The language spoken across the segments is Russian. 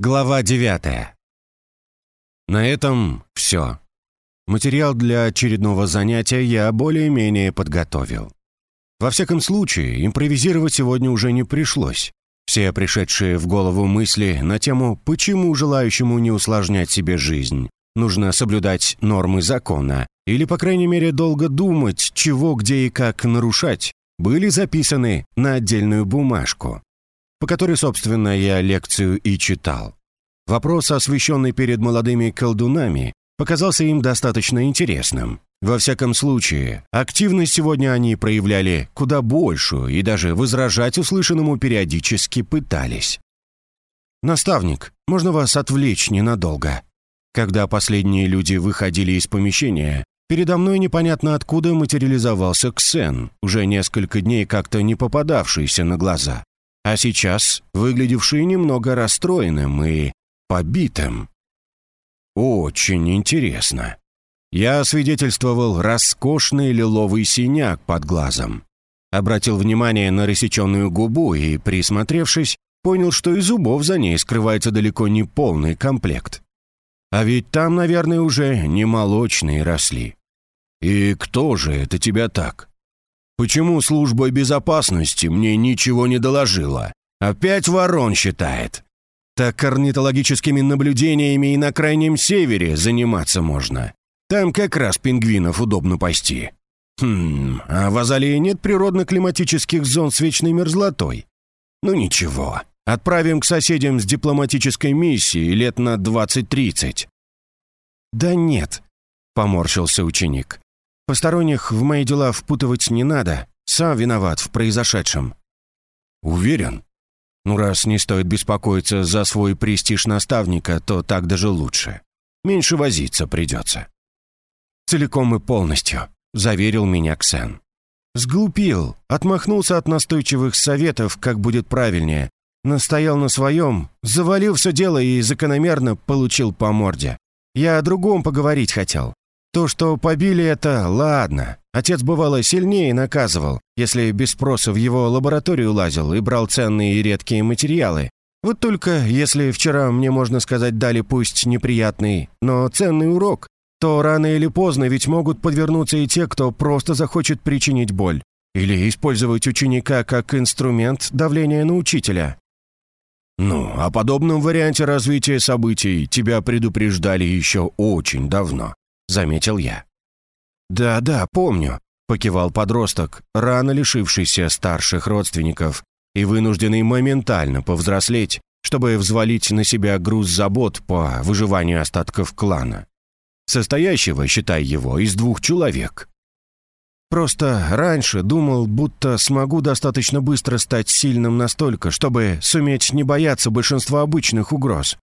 Глава 9. На этом все. Материал для очередного занятия я более-менее подготовил. Во всяком случае, импровизировать сегодня уже не пришлось. Все пришедшие в голову мысли на тему «почему желающему не усложнять себе жизнь?» нужно соблюдать нормы закона или, по крайней мере, долго думать, чего, где и как нарушать, были записаны на отдельную бумажку по которой, собственно, я лекцию и читал. Вопрос, освещенный перед молодыми колдунами, показался им достаточно интересным. Во всяком случае, активность сегодня они проявляли куда большую и даже возражать услышанному периодически пытались. «Наставник, можно вас отвлечь ненадолго?» Когда последние люди выходили из помещения, передо мной непонятно откуда материализовался Ксен, уже несколько дней как-то не попадавшийся на глаза а сейчас выглядевший немного расстроенным и побитым. Очень интересно. Я свидетельствовал роскошный лиловый синяк под глазом. Обратил внимание на рассеченную губу и, присмотревшись, понял, что и зубов за ней скрывается далеко не полный комплект. А ведь там, наверное, уже не молочные росли. И кто же это тебя так? Почему служба безопасности мне ничего не доложила? Опять ворон считает. Так орнитологическими наблюдениями и на Крайнем Севере заниматься можно. Там как раз пингвинов удобно пасти. Хм, а в Азалии нет природно-климатических зон с вечной мерзлотой? Ну ничего, отправим к соседям с дипломатической миссией лет на 20-30. «Да нет», — поморщился ученик. Посторонних в мои дела впутывать не надо. Сам виноват в произошедшем». «Уверен?» «Ну, раз не стоит беспокоиться за свой престиж наставника, то так даже лучше. Меньше возиться придется». «Целиком и полностью», — заверил меня Ксен. Сглупил, отмахнулся от настойчивых советов, как будет правильнее. Настоял на своем, завалил все дело и закономерно получил по морде. Я о другом поговорить хотел. То, что побили это, ладно. Отец бывало сильнее наказывал, если без спроса в его лабораторию лазил и брал ценные и редкие материалы. Вот только если вчера мне, можно сказать, дали пусть неприятный, но ценный урок, то рано или поздно ведь могут подвернуться и те, кто просто захочет причинить боль. Или использовать ученика как инструмент давления на учителя. Ну, о подобном варианте развития событий тебя предупреждали еще очень давно. — заметил я. «Да-да, помню», — покивал подросток, рано лишившийся старших родственников и вынужденный моментально повзрослеть, чтобы взвалить на себя груз забот по выживанию остатков клана. Состоящего, считай его, из двух человек. Просто раньше думал, будто смогу достаточно быстро стать сильным настолько, чтобы суметь не бояться большинства обычных угроз.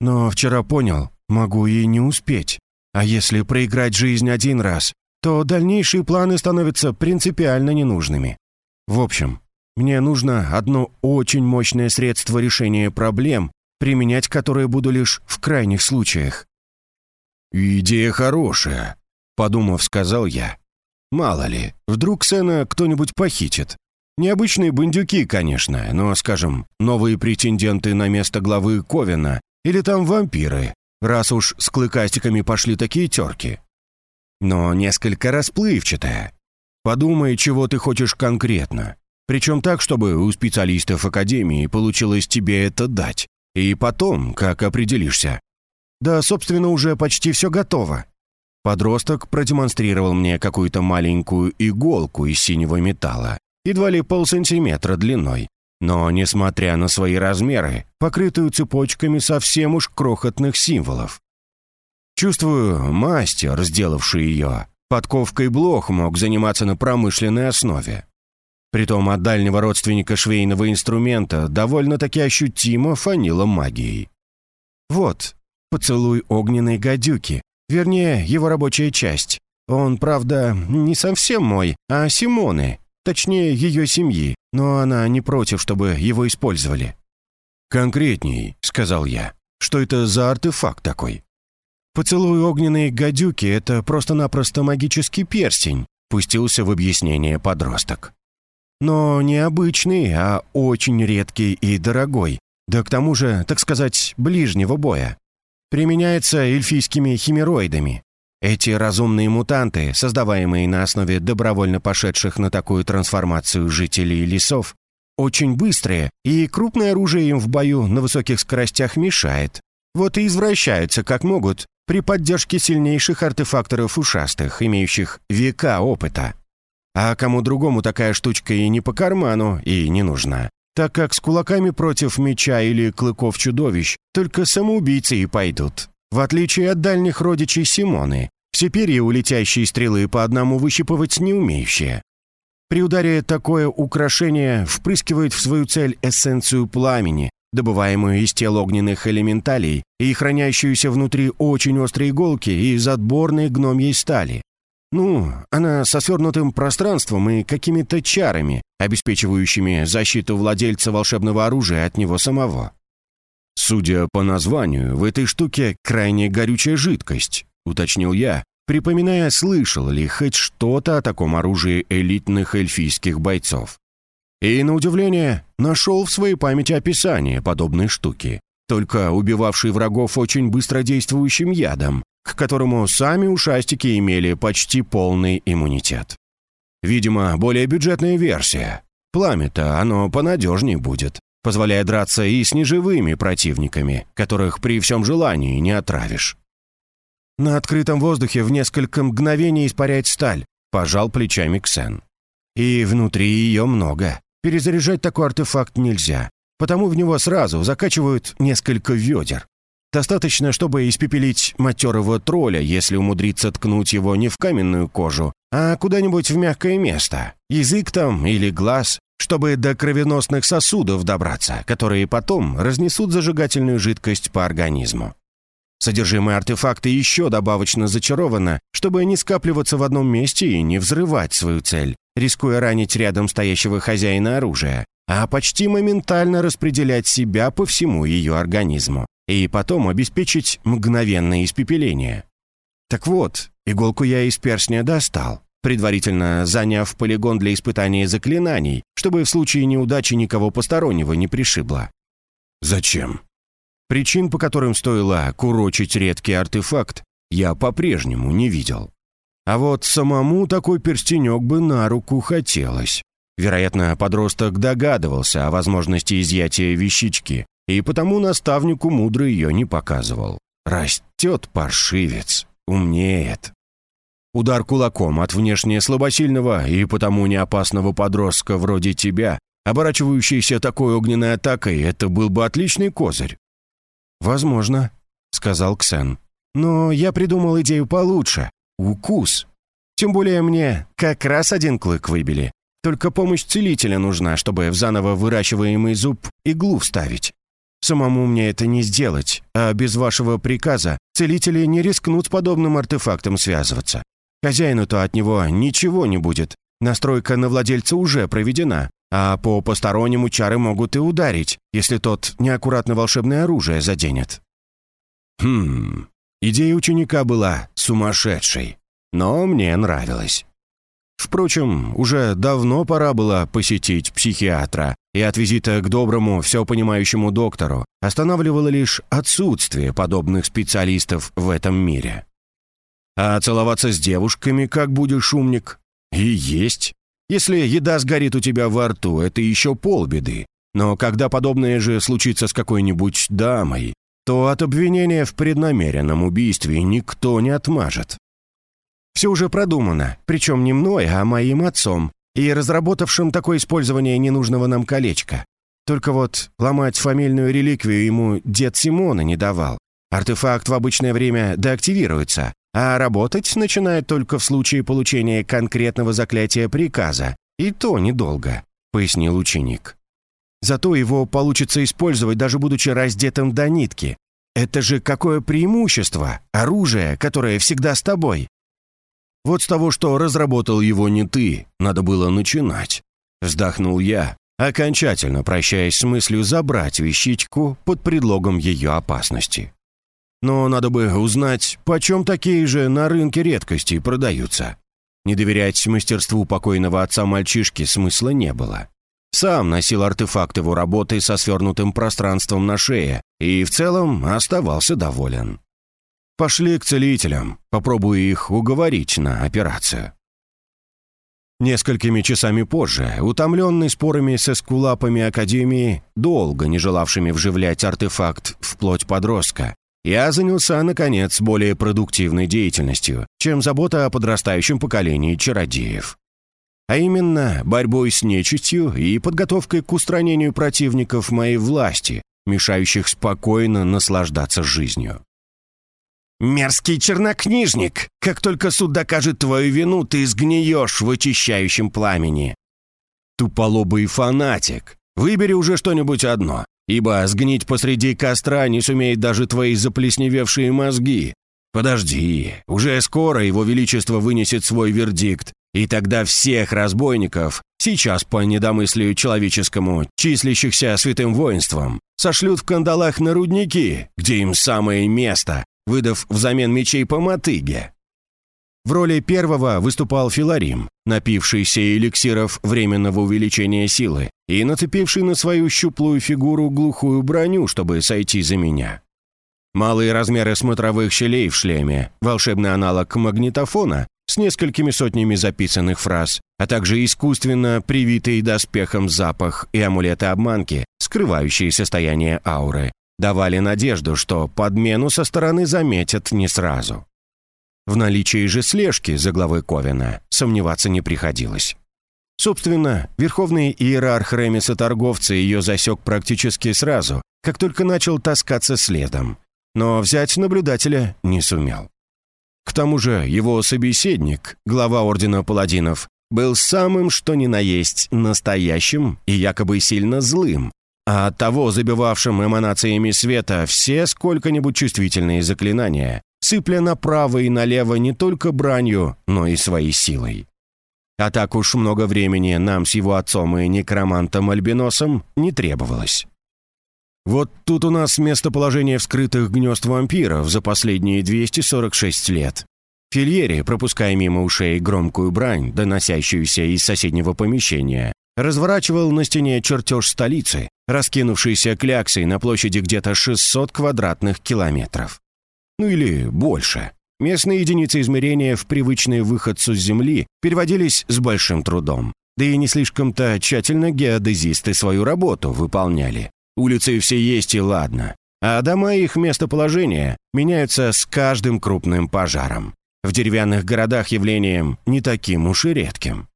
Но вчера понял, могу и не успеть. А если проиграть жизнь один раз, то дальнейшие планы становятся принципиально ненужными. В общем, мне нужно одно очень мощное средство решения проблем, применять которое буду лишь в крайних случаях. «Идея хорошая», — подумав, сказал я. «Мало ли, вдруг Сена кто-нибудь похитит. Необычные бандюки, конечно, но, скажем, новые претенденты на место главы Ковина или там вампиры, раз уж с клыкастиками пошли такие терки. Но несколько расплывчатая. Подумай, чего ты хочешь конкретно. Причем так, чтобы у специалистов Академии получилось тебе это дать. И потом, как определишься. Да, собственно, уже почти все готово. Подросток продемонстрировал мне какую-то маленькую иголку из синего металла, едва ли полсантиметра длиной, но, несмотря на свои размеры, покрытую цепочками совсем уж крохотных символов. Чувствую, мастер, сделавший ее, подковкой блох мог заниматься на промышленной основе. Притом от дальнего родственника швейного инструмента довольно-таки ощутимо фанило магией. Вот, поцелуй огненной гадюки, вернее, его рабочая часть. Он, правда, не совсем мой, а Симоны, точнее, ее семьи, но она не против, чтобы его использовали». «Конкретней», — сказал я. «Что это за артефакт такой?» «Поцелуй огненной гадюки — это просто-напросто магический перстень», — пустился в объяснение подросток. «Но не обычный, а очень редкий и дорогой, да к тому же, так сказать, ближнего боя. Применяется эльфийскими химероидами. Эти разумные мутанты, создаваемые на основе добровольно пошедших на такую трансформацию жителей лесов, очень быстрые, и крупное оружие им в бою на высоких скоростях мешает. Вот и извращаются как могут при поддержке сильнейших артефакторов ушастых, имеющих века опыта. А кому другому такая штучка и не по карману, и не нужна. Так как с кулаками против меча или клыков чудовищ только самоубийцы и пойдут. В отличие от дальних родичей Симоны, все перья у летящей стрелы по одному выщипывать не умеющие. При ударе такое украшение впрыскивает в свою цель эссенцию пламени, добываемую из тел огненных элементалей и хранящуюся внутри очень острой иголки из отборной гномьей стали. Ну, она со свернутым пространством и какими-то чарами, обеспечивающими защиту владельца волшебного оружия от него самого. Судя по названию, в этой штуке крайне горючая жидкость, уточнил я, припоминая, слышал ли хоть что-то о таком оружии элитных эльфийских бойцов. И, на удивление, нашел в своей памяти описание подобной штуки, только убивавшей врагов очень быстродействующим ядом, к которому сами ушастики имели почти полный иммунитет. Видимо, более бюджетная версия. Пламя-то оно понадежнее будет, позволяя драться и с неживыми противниками, которых при всем желании не отравишь. На открытом воздухе в несколько мгновений испаряет сталь, пожал плечами Ксен. И внутри ее много. Перезаряжать такой артефакт нельзя, потому в него сразу закачивают несколько ведер. Достаточно, чтобы испепелить матерого тролля, если умудриться ткнуть его не в каменную кожу, а куда-нибудь в мягкое место, язык там или глаз, чтобы до кровеносных сосудов добраться, которые потом разнесут зажигательную жидкость по организму. Содержимое артефакта еще добавочно зачаровано, чтобы не скапливаться в одном месте и не взрывать свою цель, рискуя ранить рядом стоящего хозяина оружия, а почти моментально распределять себя по всему ее организму, и потом обеспечить мгновенное испепеление. Так вот, иголку я из перстня достал, предварительно заняв полигон для испытания заклинаний, чтобы в случае неудачи никого постороннего не пришибло. Зачем? Причин, по которым стоило курочить редкий артефакт, я по-прежнему не видел. А вот самому такой перстенек бы на руку хотелось. Вероятно, подросток догадывался о возможности изъятия вещички, и потому наставнику мудро ее не показывал. Растет паршивец, умнеет. Удар кулаком от внешне слабосильного и потому неопасного подростка вроде тебя, оборачивающийся такой огненной атакой, это был бы отличный козырь. «Возможно», — сказал Ксен. «Но я придумал идею получше. Укус. Тем более мне как раз один клык выбили. Только помощь целителя нужна, чтобы в заново выращиваемый зуб иглу вставить. Самому мне это не сделать, а без вашего приказа целители не рискнут с подобным артефактом связываться. Хозяину-то от него ничего не будет. Настройка на владельца уже проведена, а по постороннему чары могут и ударить, если тот неаккуратно волшебное оружие заденет. Хм, идея ученика была сумасшедшей, но мне нравилась. Впрочем, уже давно пора было посетить психиатра, и от визита к доброму, все понимающему доктору останавливало лишь отсутствие подобных специалистов в этом мире. А целоваться с девушками, как будешь умник, и есть. Если еда сгорит у тебя во рту, это еще полбеды. Но когда подобное же случится с какой-нибудь дамой, то от обвинения в преднамеренном убийстве никто не отмажет. Все уже продумано, причем не мной, а моим отцом, и разработавшим такое использование ненужного нам колечка. Только вот ломать фамильную реликвию ему дед Симона не давал. Артефакт в обычное время деактивируется, а работать начинает только в случае получения конкретного заклятия приказа, и то недолго», — пояснил ученик. «Зато его получится использовать, даже будучи раздетым до нитки. Это же какое преимущество! Оружие, которое всегда с тобой!» Вот с того, что разработал его не ты, надо было начинать. Вздохнул я, окончательно прощаясь с мыслью забрать вещичку под предлогом ее опасности. Но надо бы узнать, почем такие же на рынке редкости продаются. Не доверять мастерству покойного отца мальчишки смысла не было. Сам носил артефакт его работы со свернутым пространством на шее и в целом оставался доволен. Пошли к целителям, попробую их уговорить на операцию. Несколькими часами позже, утомленный спорами с эскулапами Академии, долго не желавшими вживлять артефакт в плоть подростка, я занялся, наконец, более продуктивной деятельностью, чем забота о подрастающем поколении чародеев. А именно, борьбой с нечистью и подготовкой к устранению противников моей власти, мешающих спокойно наслаждаться жизнью. «Мерзкий чернокнижник! Как только суд докажет твою вину, ты сгниешь в очищающем пламени!» «Туполобый фанатик! Выбери уже что-нибудь одно, ибо сгнить посреди костра не сумеет даже твои заплесневевшие мозги. Подожди, уже скоро его величество вынесет свой вердикт, и тогда всех разбойников, сейчас по недомыслию человеческому, числящихся святым воинством, сошлют в кандалах на рудники, где им самое место, выдав взамен мечей по мотыге. В роли первого выступал Филарим, напившийся эликсиров временного увеличения силы и нацепивший на свою щуплую фигуру глухую броню, чтобы сойти за меня. Малые размеры смотровых щелей в шлеме, волшебный аналог магнитофона с несколькими сотнями записанных фраз, а также искусственно привитый доспехом запах и амулеты-обманки, скрывающие состояние ауры, давали надежду, что подмену со стороны заметят не сразу. В наличии же слежки за главой Ковина сомневаться не приходилось. Собственно, верховный иерарх Ремиса-торговца ее засек практически сразу, как только начал таскаться следом, но взять наблюдателя не сумел. К тому же его собеседник, глава Ордена Паладинов, был самым что ни на есть настоящим и якобы сильно злым, а от того забивавшим эманациями света все сколько-нибудь чувствительные заклинания, сыпля направо и налево не только бранью, но и своей силой. А так уж много времени нам с его отцом и некромантом Альбиносом не требовалось. Вот тут у нас местоположение вскрытых гнезд вампиров за последние 246 лет. Фильери, пропуская мимо ушей громкую брань, доносящуюся из соседнего помещения, разворачивал на стене чертеж столицы, раскинувшийся кляксой на площади где-то 600 квадратных километров. Ну или больше. Местные единицы измерения в привычный выходцу с Земли переводились с большим трудом. Да и не слишком-то тщательно геодезисты свою работу выполняли. Улицы все есть и ладно. А дома их местоположения меняются с каждым крупным пожаром. В деревянных городах явлением не таким уж и редким.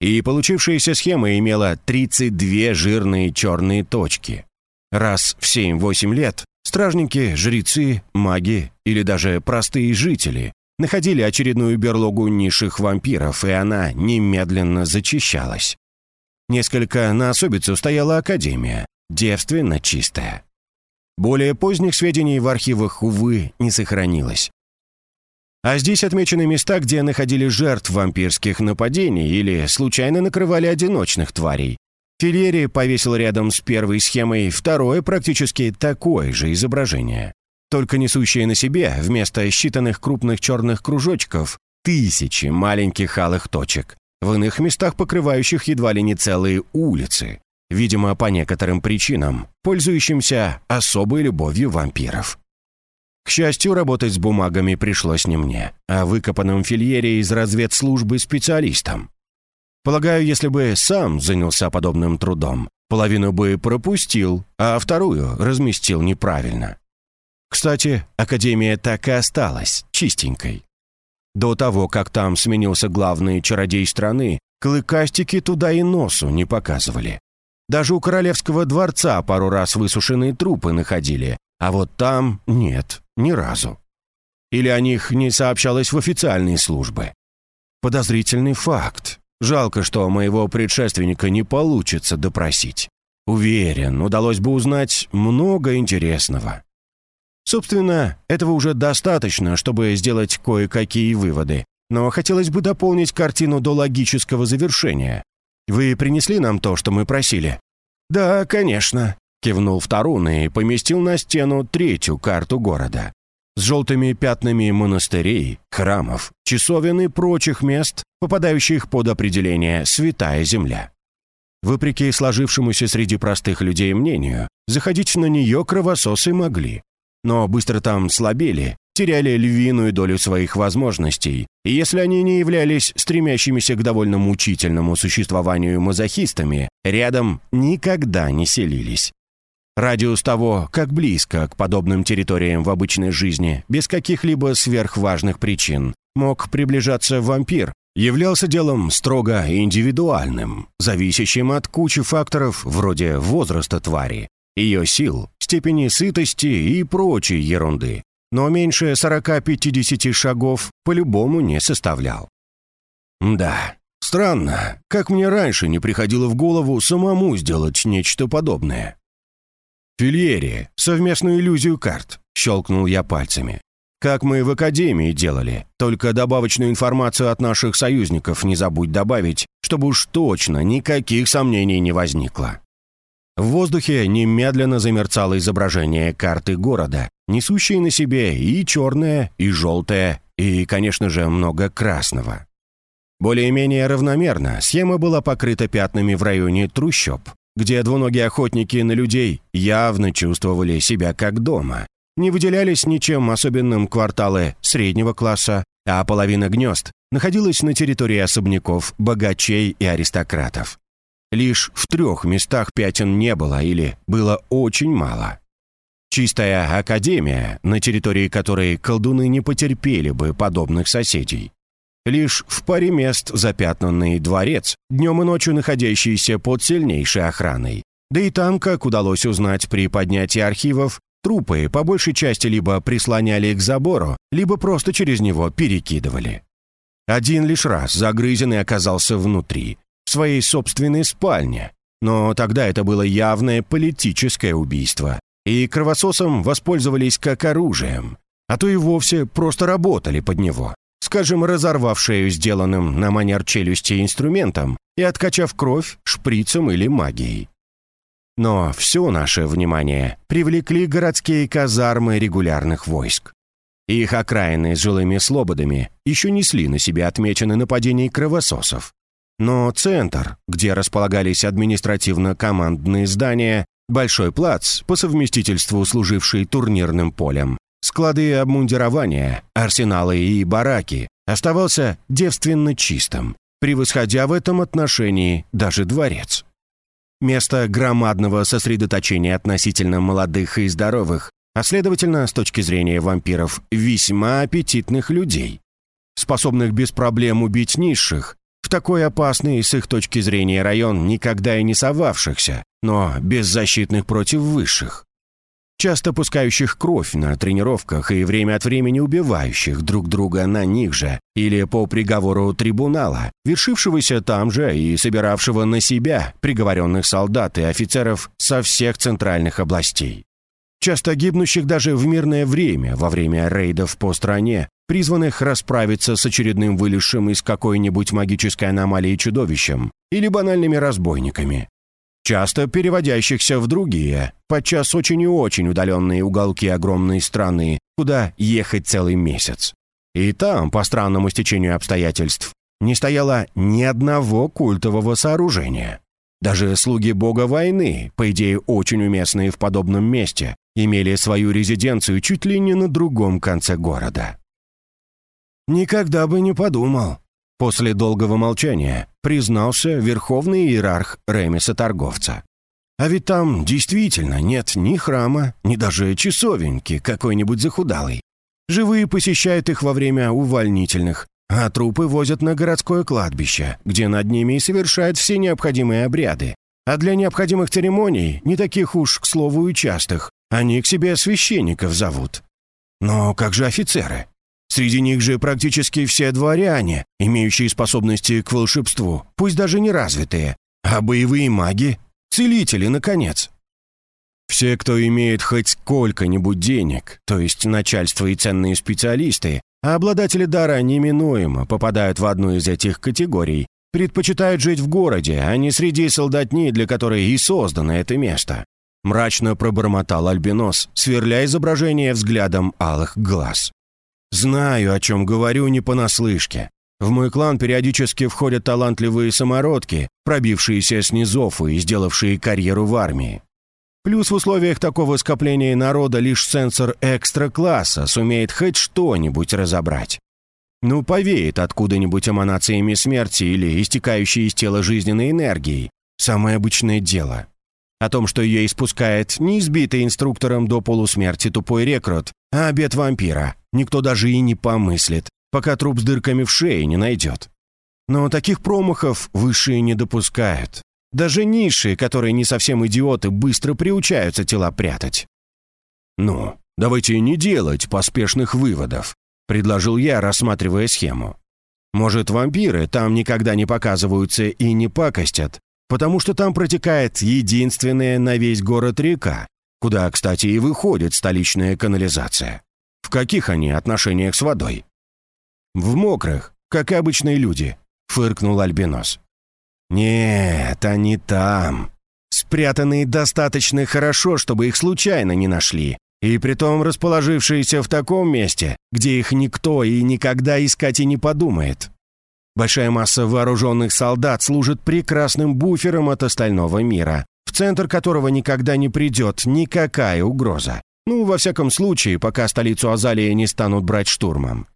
И получившаяся схема имела 32 жирные черные точки. Раз в 7-8 лет стражники, жрецы, маги или даже простые жители находили очередную берлогу низших вампиров, и она немедленно зачищалась. Несколько на особицу стояла Академия, девственно чистая. Более поздних сведений в архивах, увы, не сохранилось. А здесь отмечены места, где находили жертв вампирских нападений или случайно накрывали одиночных тварей. Филери повесил рядом с первой схемой второе практически такое же изображение. Только несущее на себе, вместо считанных крупных черных кружочков, тысячи маленьких алых точек, в иных местах покрывающих едва ли не целые улицы, видимо, по некоторым причинам, пользующимся особой любовью вампиров. К счастью, работать с бумагами пришлось не мне, а выкопанным фильере из разведслужбы специалистам. Полагаю, если бы сам занялся подобным трудом, половину бы пропустил, а вторую разместил неправильно. Кстати, Академия так и осталась чистенькой. До того, как там сменился главный чародей страны, клыкастики туда и носу не показывали. Даже у королевского дворца пару раз высушенные трупы находили, а вот там нет, ни разу. Или о них не сообщалось в официальные службы. Подозрительный факт. Жалко, что моего предшественника не получится допросить. Уверен, удалось бы узнать много интересного. Собственно, этого уже достаточно, чтобы сделать кое-какие выводы, но хотелось бы дополнить картину до логического завершения. Вы принесли нам то, что мы просили? Да, конечно. Кивнул Вторун и поместил на стену третью карту города. С желтыми пятнами монастырей, храмов, часовен и прочих мест, попадающих под определение «Святая Земля». Вопреки сложившемуся среди простых людей мнению, заходить на нее кровососы могли. Но быстро там слабели, теряли львиную долю своих возможностей, и если они не являлись стремящимися к довольно мучительному существованию мазохистами, рядом никогда не селились. Радиус того, как близко к подобным территориям в обычной жизни, без каких-либо сверхважных причин, мог приближаться вампир, являлся делом строго индивидуальным, зависящим от кучи факторов вроде возраста твари, ее сил, степени сытости и прочей ерунды, но меньше 40-50 шагов по-любому не составлял. Да, странно, как мне раньше не приходило в голову самому сделать нечто подобное. «Фильери, совместную иллюзию карт», — щелкнул я пальцами. Как мы в Академии делали, только добавочную информацию от наших союзников не забудь добавить, чтобы уж точно никаких сомнений не возникло. В воздухе немедленно замерцало изображение карты города, несущей на себе и черное, и желтое, и, конечно же, много красного. Более-менее равномерно схема была покрыта пятнами в районе трущоб, где двуногие охотники на людей явно чувствовали себя как дома, не выделялись ничем особенным кварталы среднего класса, а половина гнезд находилась на территории особняков богачей и аристократов. Лишь в трех местах пятен не было или было очень мало. Чистая академия, на территории которой колдуны не потерпели бы подобных соседей. Лишь в паре мест запятнанный дворец, днем и ночью находящийся под сильнейшей охраной. Да и там, как удалось узнать при поднятии архивов, Трупы по большей части либо прислоняли к забору, либо просто через него перекидывали. Один лишь раз загрызенный оказался внутри, в своей собственной спальне. Но тогда это было явное политическое убийство, и кровососом воспользовались как оружием, а то и вовсе просто работали под него, скажем, разорвав шею сделанным на манер челюсти инструментом и откачав кровь шприцем или магией. Но все наше внимание привлекли городские казармы регулярных войск. Их окраины с жилыми слободами еще несли на себе отмечены нападений кровососов. Но центр, где располагались административно-командные здания, большой плац, по совместительству служивший турнирным полем, склады обмундирования, арсеналы и бараки, оставался девственно чистым, превосходя в этом отношении даже дворец. Место громадного сосредоточения относительно молодых и здоровых, а следовательно, с точки зрения вампиров, весьма аппетитных людей, способных без проблем убить низших, в такой опасный с их точки зрения район никогда и не совавшихся, но беззащитных против высших часто пускающих кровь на тренировках и время от времени убивающих друг друга на них же или по приговору трибунала, вершившегося там же и собиравшего на себя приговоренных солдат и офицеров со всех центральных областей. Часто гибнущих даже в мирное время, во время рейдов по стране, призванных расправиться с очередным вылезшим из какой-нибудь магической аномалии чудовищем или банальными разбойниками, часто переводящихся в другие, подчас очень и очень удаленные уголки огромной страны, куда ехать целый месяц. И там, по странному стечению обстоятельств, не стояло ни одного культового сооружения. Даже слуги бога войны, по идее очень уместные в подобном месте, имели свою резиденцию чуть ли не на другом конце города. «Никогда бы не подумал», После долгого молчания признался верховный иерарх Ремеса-торговца. А ведь там действительно нет ни храма, ни даже часовеньки какой-нибудь захудалой. Живые посещают их во время увольнительных, а трупы возят на городское кладбище, где над ними и совершают все необходимые обряды. А для необходимых церемоний, не таких уж, к слову, и частых, они к себе священников зовут. Но как же офицеры? Среди них же практически все дворяне, имеющие способности к волшебству, пусть даже не развитые, а боевые маги, целители, наконец. Все, кто имеет хоть сколько-нибудь денег, то есть начальство и ценные специалисты, а обладатели дара неминуемо попадают в одну из этих категорий, предпочитают жить в городе, а не среди солдатни, для которой и создано это место. Мрачно пробормотал Альбинос, сверля изображение взглядом алых глаз. Знаю, о чем говорю не понаслышке. В мой клан периодически входят талантливые самородки, пробившиеся с низов и сделавшие карьеру в армии. Плюс в условиях такого скопления народа лишь сенсор экстра-класса сумеет хоть что-нибудь разобрать. Ну, повеет откуда-нибудь эманациями смерти или истекающей из тела жизненной энергией. Самое обычное дело. О том, что ее испускает не избитый инструктором до полусмерти тупой рекрут, а обед вампира, никто даже и не помыслит, пока труп с дырками в шее не найдет. Но таких промахов высшие не допускают. Даже низшие, которые не совсем идиоты, быстро приучаются тела прятать. «Ну, давайте не делать поспешных выводов», — предложил я, рассматривая схему. «Может, вампиры там никогда не показываются и не пакостят, потому что там протекает единственная на весь город река, куда, кстати, и выходит столичная канализация. В каких они отношениях с водой?» «В мокрых, как обычные люди», — фыркнул Альбинос. «Нет, они там. Спрятанные достаточно хорошо, чтобы их случайно не нашли, и притом расположившиеся в таком месте, где их никто и никогда искать и не подумает. Большая масса вооруженных солдат служит прекрасным буфером от остального мира, в центр которого никогда не придет никакая угроза. Ну, во всяком случае, пока столицу Азалии не станут брать штурмом.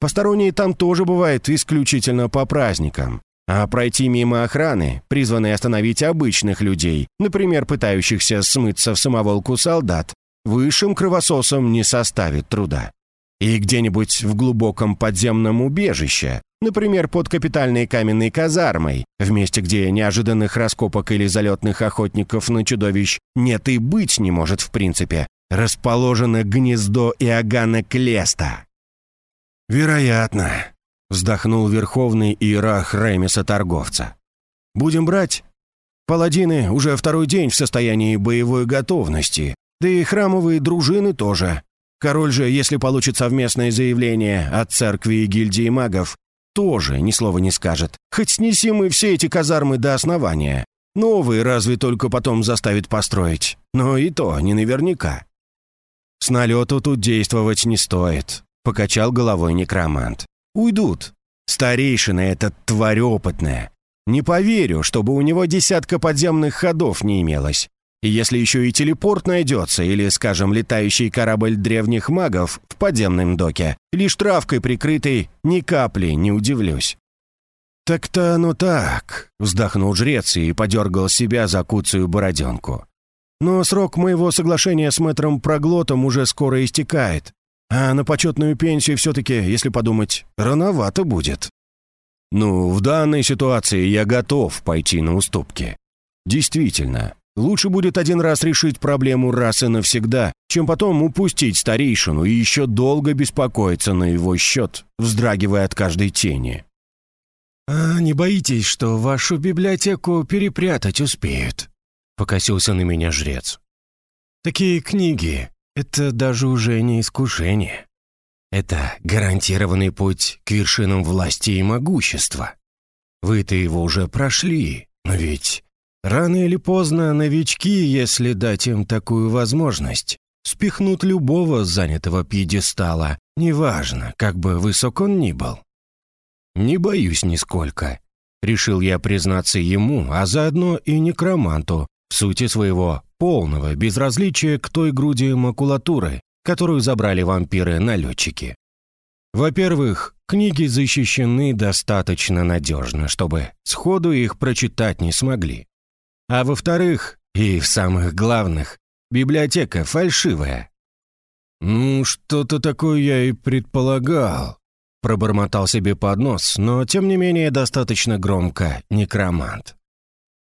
Посторонние там тоже бывают исключительно по праздникам. А пройти мимо охраны, призванной остановить обычных людей, например, пытающихся смыться в самоволку солдат, высшим кровососам не составит труда. И где-нибудь в глубоком подземном убежище, например, под капитальной каменной казармой, в месте, где неожиданных раскопок или залетных охотников на чудовищ нет и быть не может в принципе, расположено гнездо Иоганна Клеста. «Вероятно», Вздохнул верховный иерарх Ремеса-торговца. «Будем брать? Паладины уже второй день в состоянии боевой готовности, да и храмовые дружины тоже. Король же, если получит совместное заявление от церкви и гильдии магов, тоже ни слова не скажет. Хоть снеси мы все эти казармы до основания. Новые разве только потом заставит построить. Но и то не наверняка. С налету тут действовать не стоит», — покачал головой некромант. Уйдут. Старейшина этот тварь опытная. Не поверю, чтобы у него десятка подземных ходов не имелось. И если еще и телепорт найдется, или, скажем, летающий корабль древних магов в подземном доке, лишь травкой прикрытый, ни капли не удивлюсь. «Так-то оно так», — вздохнул жрец и подергал себя за куцую бороденку. «Но срок моего соглашения с мэтром Проглотом уже скоро истекает. А на почетную пенсию все-таки, если подумать, рановато будет. Ну, в данной ситуации я готов пойти на уступки. Действительно, лучше будет один раз решить проблему раз и навсегда, чем потом упустить старейшину и еще долго беспокоиться на его счет, вздрагивая от каждой тени. «А не боитесь, что вашу библиотеку перепрятать успеют?» — покосился на меня жрец. «Такие книги это даже уже не искушение. Это гарантированный путь к вершинам власти и могущества. Вы-то его уже прошли, но ведь рано или поздно новички, если дать им такую возможность, спихнут любого занятого пьедестала, неважно, как бы высок он ни был. «Не боюсь нисколько», — решил я признаться ему, а заодно и некроманту, в сути своего полного безразличия к той груди макулатуры, которую забрали вампиры-налетчики. Во-первых, книги защищены достаточно надежно, чтобы сходу их прочитать не смогли. А во-вторых, и в самых главных, библиотека фальшивая. «Ну, что-то такое я и предполагал», — пробормотал себе под нос, но, тем не менее, достаточно громко некромант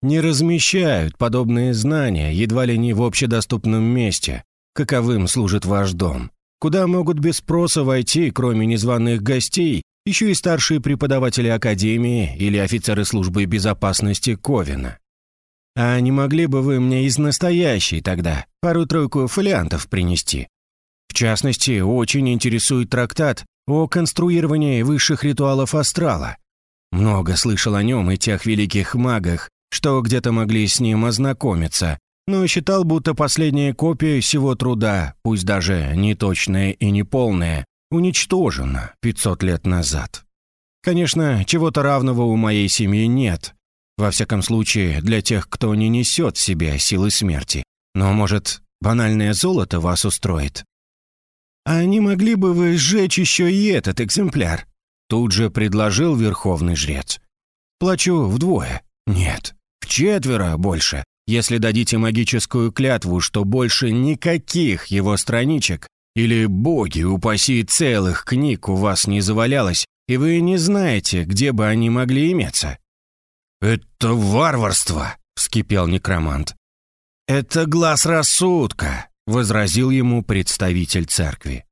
не размещают подобные знания едва ли не в общедоступном месте, каковым служит ваш дом, куда могут без спроса войти, кроме незваных гостей, еще и старшие преподаватели Академии или офицеры службы безопасности Ковина. А не могли бы вы мне из настоящей тогда пару-тройку фолиантов принести? В частности, очень интересует трактат о конструировании высших ритуалов астрала. Много слышал о нем и тех великих магах, что где-то могли с ним ознакомиться, но считал, будто последняя копия всего труда, пусть даже неточная и неполная, уничтожена 500 лет назад. Конечно, чего-то равного у моей семьи нет. Во всяком случае, для тех, кто не несет в себе силы смерти. Но, может, банальное золото вас устроит? А не могли бы вы сжечь еще и этот экземпляр? Тут же предложил верховный жрец. Плачу вдвое. Нет, в четверо больше, если дадите магическую клятву, что больше никаких его страничек или, боги, упаси, целых книг у вас не завалялось, и вы не знаете, где бы они могли иметься». «Это варварство!» — вскипел некромант. «Это глаз рассудка», — возразил ему представитель церкви.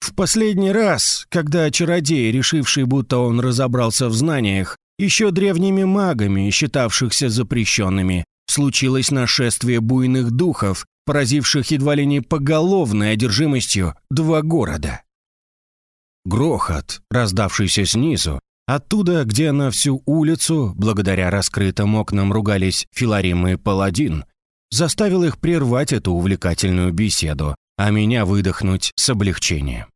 В последний раз, когда чародей, решивший, будто он разобрался в знаниях, еще древними магами, считавшихся запрещенными, случилось нашествие буйных духов, поразивших едва ли не поголовной одержимостью два города. Грохот, раздавшийся снизу, оттуда, где на всю улицу, благодаря раскрытым окнам ругались Филарим и Паладин, заставил их прервать эту увлекательную беседу, а меня выдохнуть с облегчением.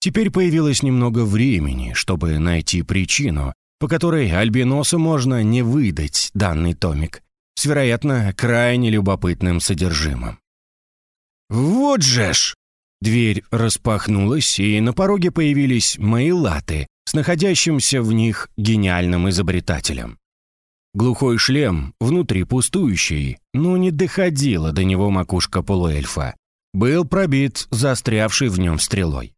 Теперь появилось немного времени, чтобы найти причину, по которой Альбиносу можно не выдать данный томик, с, вероятно, крайне любопытным содержимым. «Вот же ж!» Дверь распахнулась, и на пороге появились мои латы с находящимся в них гениальным изобретателем. Глухой шлем, внутри пустующий, но не доходила до него макушка полуэльфа, был пробит застрявший в нем стрелой.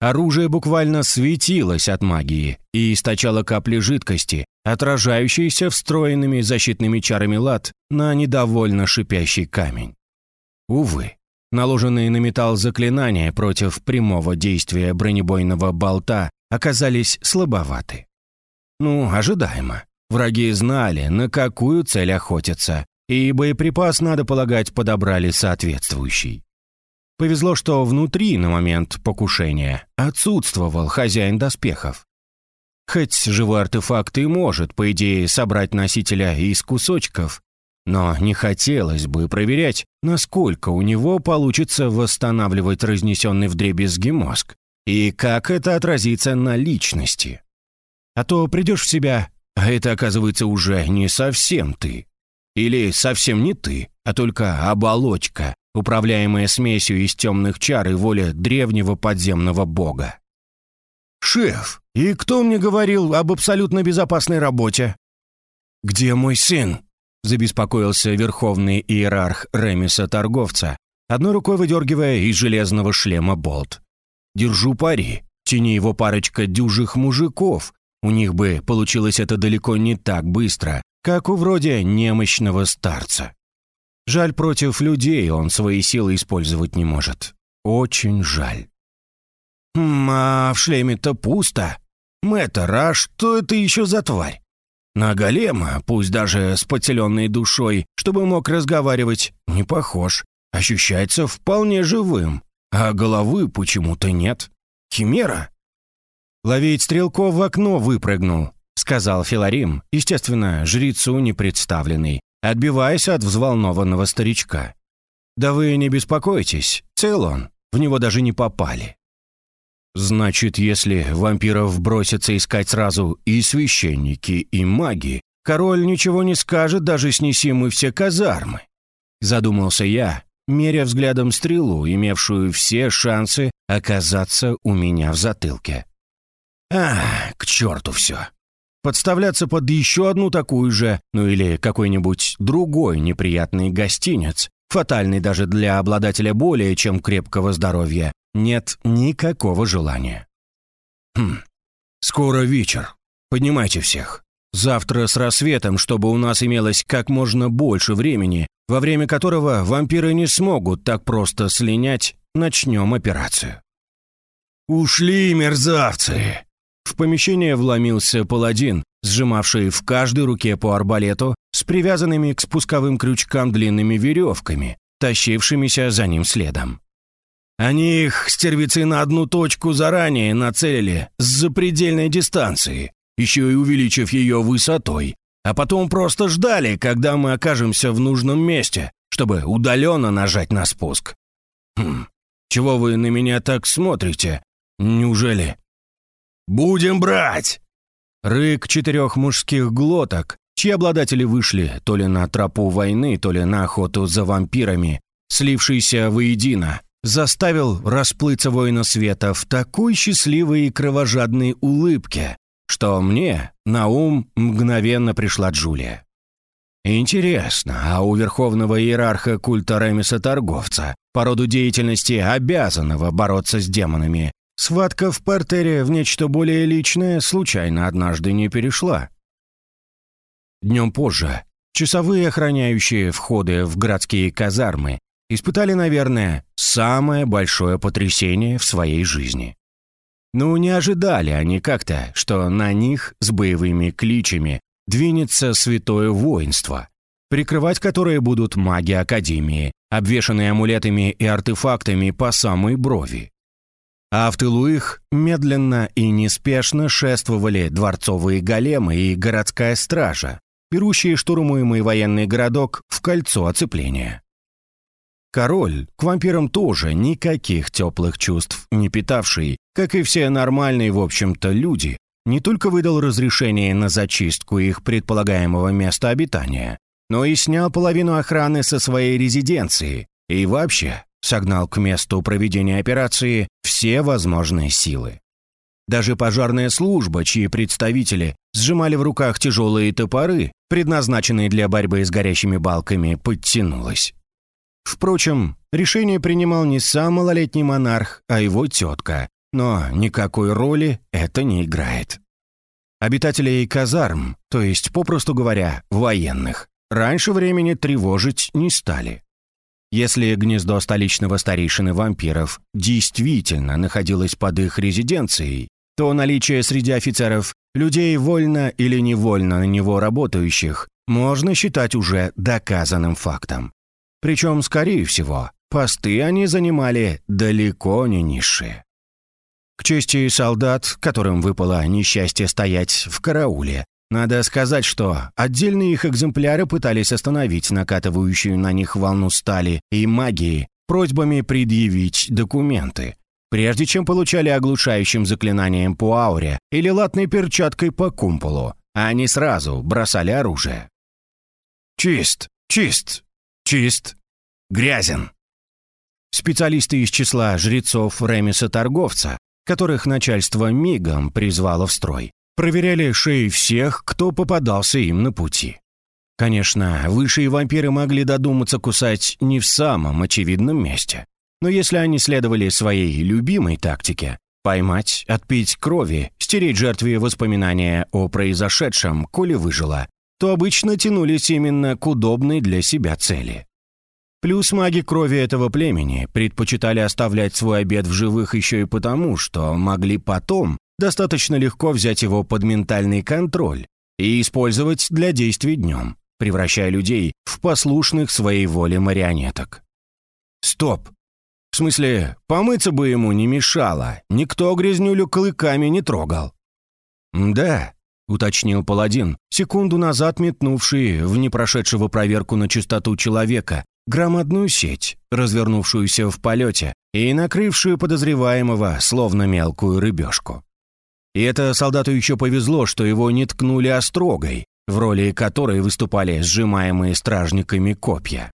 Оружие буквально светилось от магии и источало капли жидкости, отражающиеся встроенными защитными чарами лад на недовольно шипящий камень. Увы, наложенные на металл заклинания против прямого действия бронебойного болта оказались слабоваты. Ну, ожидаемо. Враги знали, на какую цель охотятся, и боеприпас, надо полагать, подобрали соответствующий. Повезло, что внутри на момент покушения отсутствовал хозяин доспехов. Хоть живой артефакт и может, по идее, собрать носителя из кусочков, но не хотелось бы проверять, насколько у него получится восстанавливать разнесенный вдребезги мозг и как это отразится на личности. А то придешь в себя, а это оказывается уже не совсем ты. Или совсем не ты, а только оболочка, управляемая смесью из темных чар и воли древнего подземного бога. «Шеф, и кто мне говорил об абсолютно безопасной работе?» «Где мой сын?» – забеспокоился верховный иерарх Ремиса-торговца, одной рукой выдергивая из железного шлема болт. «Держу пари, тяни его парочка дюжих мужиков, у них бы получилось это далеко не так быстро, как у вроде немощного старца». Жаль, против людей он свои силы использовать не может. Очень жаль. «Хм, а в шлеме-то пусто. Мэтр, а что это еще за тварь? На голема, пусть даже с потерянной душой, чтобы мог разговаривать, не похож. Ощущается вполне живым, а головы почему-то нет. Химера?» «Ловить стрелков в окно выпрыгнул», — сказал Филарим, естественно, жрецу не представленный, отбиваясь от взволнованного старичка. «Да вы не беспокойтесь, цел он, в него даже не попали». «Значит, если вампиров бросятся искать сразу и священники, и маги, король ничего не скажет, даже снеси мы все казармы». Задумался я, меря взглядом стрелу, имевшую все шансы оказаться у меня в затылке. «А, к черту все!» Подставляться под еще одну такую же, ну или какой-нибудь другой неприятный гостинец, фатальный даже для обладателя более чем крепкого здоровья, нет никакого желания. Хм, скоро вечер. Поднимайте всех. Завтра с рассветом, чтобы у нас имелось как можно больше времени, во время которого вампиры не смогут так просто слинять, начнем операцию. «Ушли, мерзавцы!» В помещение вломился паладин, сжимавший в каждой руке по арбалету с привязанными к спусковым крючкам длинными веревками, тащившимися за ним следом. Они их, стервицы, на одну точку заранее нацелили с запредельной дистанции, еще и увеличив ее высотой, а потом просто ждали, когда мы окажемся в нужном месте, чтобы удаленно нажать на спуск. Хм, чего вы на меня так смотрите? Неужели Будем брать!» Рык четырех мужских глоток, чьи обладатели вышли то ли на тропу войны, то ли на охоту за вампирами, слившийся воедино, заставил расплыться воина света в такой счастливой и кровожадной улыбке, что мне на ум мгновенно пришла Джулия. Интересно, а у верховного иерарха культа Ремиса-торговца, по роду деятельности обязанного бороться с демонами, схватка в партере в нечто более личное случайно однажды не перешла? Днем позже часовые, охраняющие входы в городские казармы, испытали, наверное, самое большое потрясение в своей жизни. Ну, не ожидали они как-то, что на них с боевыми кличами двинется святое воинство, прикрывать которое будут маги Академии, обвешанные амулетами и артефактами по самой брови. А в тылу их медленно и неспешно шествовали дворцовые големы и городская стража, берущие штурмуемый военный городок в кольцо оцепления. Король к вампирам тоже никаких теплых чувств не питавший, как и все нормальные, в общем-то, люди, не только выдал разрешение на зачистку их предполагаемого места обитания, но и снял половину охраны со своей резиденции и вообще согнал к месту проведения операции все возможные силы. Даже пожарная служба, чьи представители сжимали в руках тяжелые топоры, предназначенные для борьбы с горящими балками, подтянулась. Впрочем, решение принимал не сам малолетний монарх, а его тетка, но никакой роли это не играет. Обитателей казарм, то есть, попросту говоря, военных, раньше времени тревожить не стали. Если гнездо столичного старейшины вампиров действительно находилось под их резиденцией, то наличие среди офицеров людей вольно или невольно на него работающих можно считать уже доказанным фактом. Причем, скорее всего, посты они занимали далеко не низшие. К чести солдат, которым выпало несчастье стоять в карауле, надо сказать, что отдельные их экземпляры пытались остановить накатывающую на них волну стали и магии просьбами предъявить документы, прежде чем получали оглушающим заклинанием по ауре или латной перчаткой по кумполу, а они сразу бросали оружие. «Чист, чист, чист, грязен». Специалисты из числа жрецов Ремиса-торговца которых начальство мигом призвало в строй, проверяли шеи всех, кто попадался им на пути. Конечно, высшие вампиры могли додуматься кусать не в самом очевидном месте. Но если они следовали своей любимой тактике – поймать, отпить крови, стереть жертве воспоминания о произошедшем, коли выжила, то обычно тянулись именно к удобной для себя цели. Плюс маги крови этого племени предпочитали оставлять свой обед в живых еще и потому, что могли потом достаточно легко взять его под ментальный контроль и использовать для действий днем, превращая людей в послушных своей воле марионеток. Стоп. В смысле, помыться бы ему не мешало, никто грязнюлю клыками не трогал. «Да», — уточнил паладин, секунду назад метнувший в непрошедшего проверку на чистоту человека, громадную сеть, развернувшуюся в полете и накрывшую подозреваемого, словно мелкую рыбешку. И это солдату еще повезло, что его не ткнули острогой, в роли которой выступали сжимаемые стражниками копья.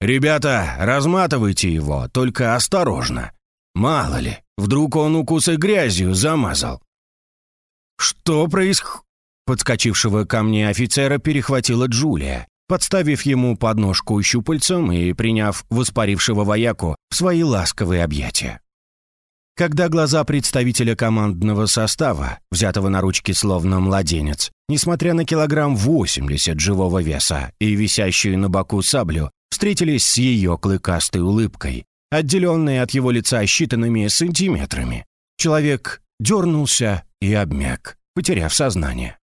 «Ребята, разматывайте его, только осторожно. Мало ли, вдруг он укусы грязью замазал». «Что происходит?» Подскочившего ко мне офицера перехватила Джулия, подставив ему подножку щупальцем и приняв воспарившего вояку в свои ласковые объятия. Когда глаза представителя командного состава, взятого на ручки словно младенец, несмотря на килограмм 80 живого веса и висящую на боку саблю, встретились с ее клыкастой улыбкой, отделенной от его лица считанными сантиметрами, человек дернулся и обмяк, потеряв сознание.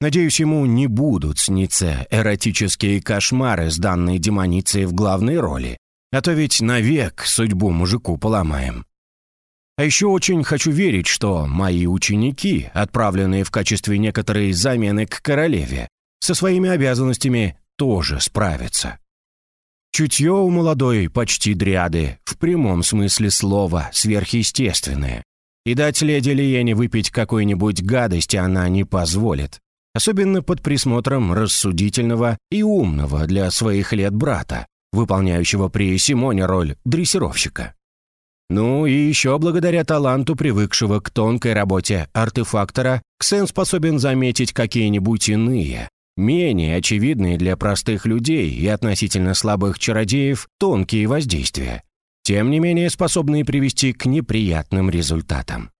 Надеюсь, ему не будут сниться эротические кошмары с данной демоницей в главной роли, а то ведь навек судьбу мужику поломаем. А еще очень хочу верить, что мои ученики, отправленные в качестве некоторой замены к королеве, со своими обязанностями тоже справятся. Чутье у молодой почти дриады, в прямом смысле слова, сверхъестественное. И дать леди Лиене выпить какой-нибудь гадости она не позволит, особенно под присмотром рассудительного и умного для своих лет брата, выполняющего при Симоне роль дрессировщика. Ну и еще благодаря таланту, привыкшего к тонкой работе артефактора, Ксен способен заметить какие-нибудь иные, менее очевидные для простых людей и относительно слабых чародеев тонкие воздействия, тем не менее способные привести к неприятным результатам.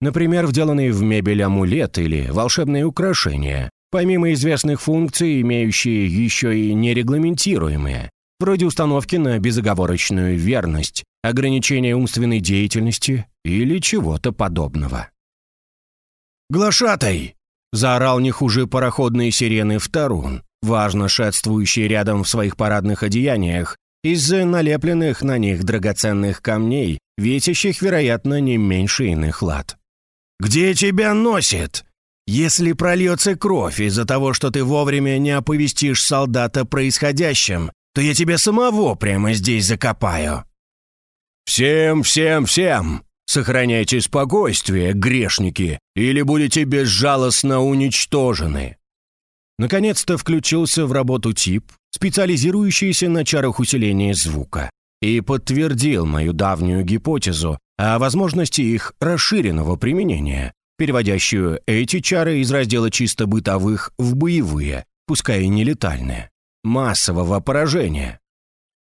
Например, вделанный в мебель амулет или волшебные украшения, помимо известных функций, имеющие еще и нерегламентируемые, вроде установки на безоговорочную верность, ограничения умственной деятельности или чего-то подобного. «Глашатай!» — заорал не хуже пароходные сирены Вторун, важно шествующий рядом в своих парадных одеяниях из-за налепленных на них драгоценных камней, весящих, вероятно, не меньше иных лад. «Где тебя носит? Если прольется кровь из-за того, что ты вовремя не оповестишь солдата происходящим, то я тебя самого прямо здесь закопаю». «Всем, всем, всем! Сохраняйте спокойствие, грешники, или будете безжалостно уничтожены!» Наконец-то включился в работу тип, специализирующийся на чарах усиления звука, и подтвердил мою давнюю гипотезу о возможности их расширенного применения, переводящую эти чары из раздела чисто бытовых в боевые, пускай и не летальные, массового поражения.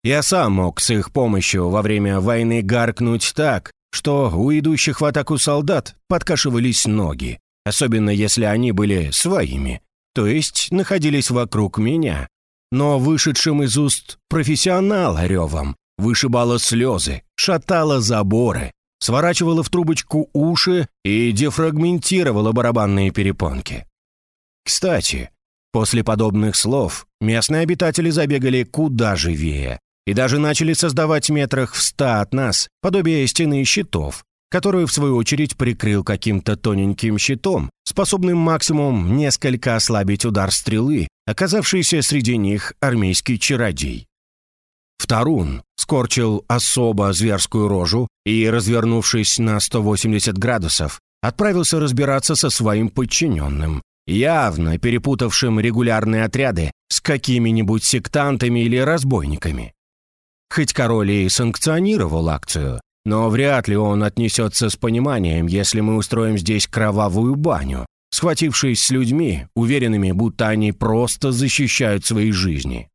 Я сам мог с их помощью во время войны гаркнуть так, что у идущих в атаку солдат подкашивались ноги, особенно если они были своими, то есть находились вокруг меня, но вышедшим из уст профессионала ревом вышибала слезы, шатала заборы, сворачивала в трубочку уши и дефрагментировала барабанные перепонки. Кстати, после подобных слов местные обитатели забегали куда живее и даже начали создавать метрах в ста от нас подобие стены щитов, которую, в свою очередь, прикрыл каким-то тоненьким щитом, способным максимум несколько ослабить удар стрелы, оказавшийся среди них армейский чародей. Вторун скорчил особо зверскую рожу и, развернувшись на 180 градусов, отправился разбираться со своим подчиненным, явно перепутавшим регулярные отряды с какими-нибудь сектантами или разбойниками. Хоть король и санкционировал акцию, но вряд ли он отнесется с пониманием, если мы устроим здесь кровавую баню, схватившись с людьми, уверенными, будто они просто защищают свои жизни.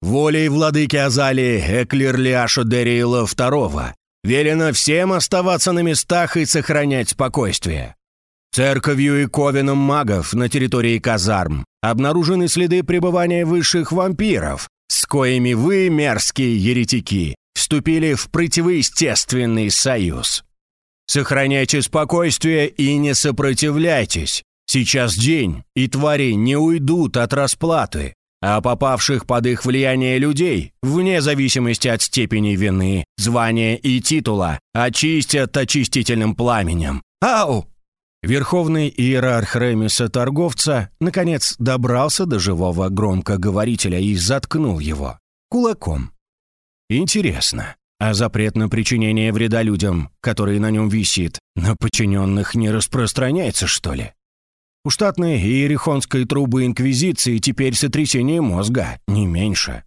Волей владыки Азали Эклерлиаша Дериила II велено всем оставаться на местах и сохранять спокойствие. Церковью и ковеном магов на территории казарм обнаружены следы пребывания высших вампиров, с коими вы, мерзкие еретики, вступили в противоестественный союз. Сохраняйте спокойствие и не сопротивляйтесь. Сейчас день, и твари не уйдут от расплаты, а попавших под их влияние людей, вне зависимости от степени вины, звания и титула, очистят очистительным пламенем. Ау! Верховный иерарх Ремиса Торговца наконец добрался до живого громкоговорителя и заткнул его кулаком. Интересно, а запрет на причинение вреда людям, который на нем висит, на подчиненных не распространяется, что ли? У штатной иерихонской трубы Инквизиции теперь сотрясение мозга, не меньше.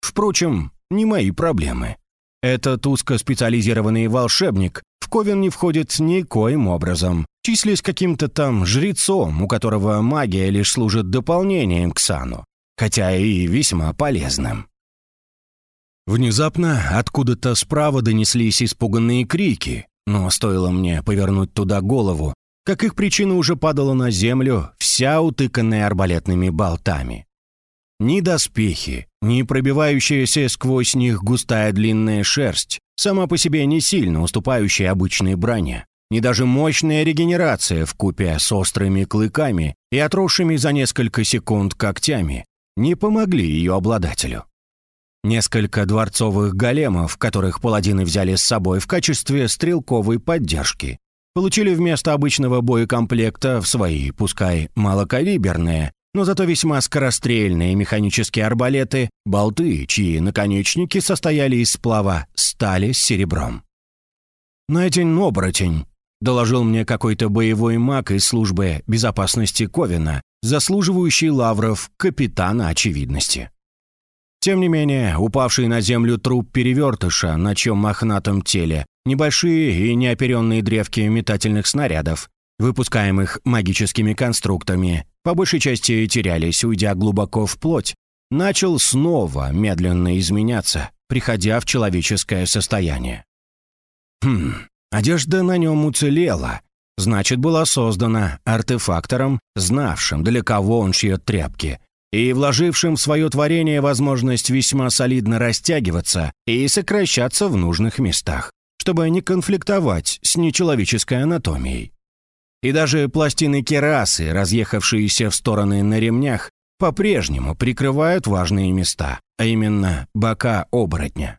Впрочем, не мои проблемы. Этот узкоспециализированный волшебник в Ковен не входит никоим образом, числясь каким-то там жрецом, у которого магия лишь служит дополнением к сану, хотя и весьма полезным. Внезапно откуда-то справа донеслись испуганные крики, но стоило мне повернуть туда голову, как их причина уже падала на землю, вся утыканная арбалетными болтами. Ни доспехи, ни пробивающаяся сквозь них густая длинная шерсть, сама по себе не сильно уступающая обычной броне, ни даже мощная регенерация в купе с острыми клыками и отросшими за несколько секунд когтями не помогли ее обладателю. Несколько дворцовых големов, которых паладины взяли с собой в качестве стрелковой поддержки, получили вместо обычного боекомплекта в свои, пускай малокалиберные, но зато весьма скорострельные механические арбалеты, болты, чьи наконечники состояли из сплава стали с серебром. «Найден оборотень», — доложил мне какой-то боевой маг из службы безопасности Ковина, заслуживающий лавров капитана очевидности. Тем не менее, упавший на землю труп перевертыша, на чем мохнатом теле, небольшие и неоперенные древки метательных снарядов, выпускаемых магическими конструктами, по большей части терялись, уйдя глубоко в плоть, начал снова медленно изменяться, приходя в человеческое состояние. Хм, одежда на нем уцелела, значит, была создана артефактором, знавшим, для кого он шьет тряпки, и вложившим в свое творение возможность весьма солидно растягиваться и сокращаться в нужных местах, чтобы не конфликтовать с нечеловеческой анатомией. И даже пластины керасы, разъехавшиеся в стороны на ремнях, по-прежнему прикрывают важные места, а именно бока оборотня.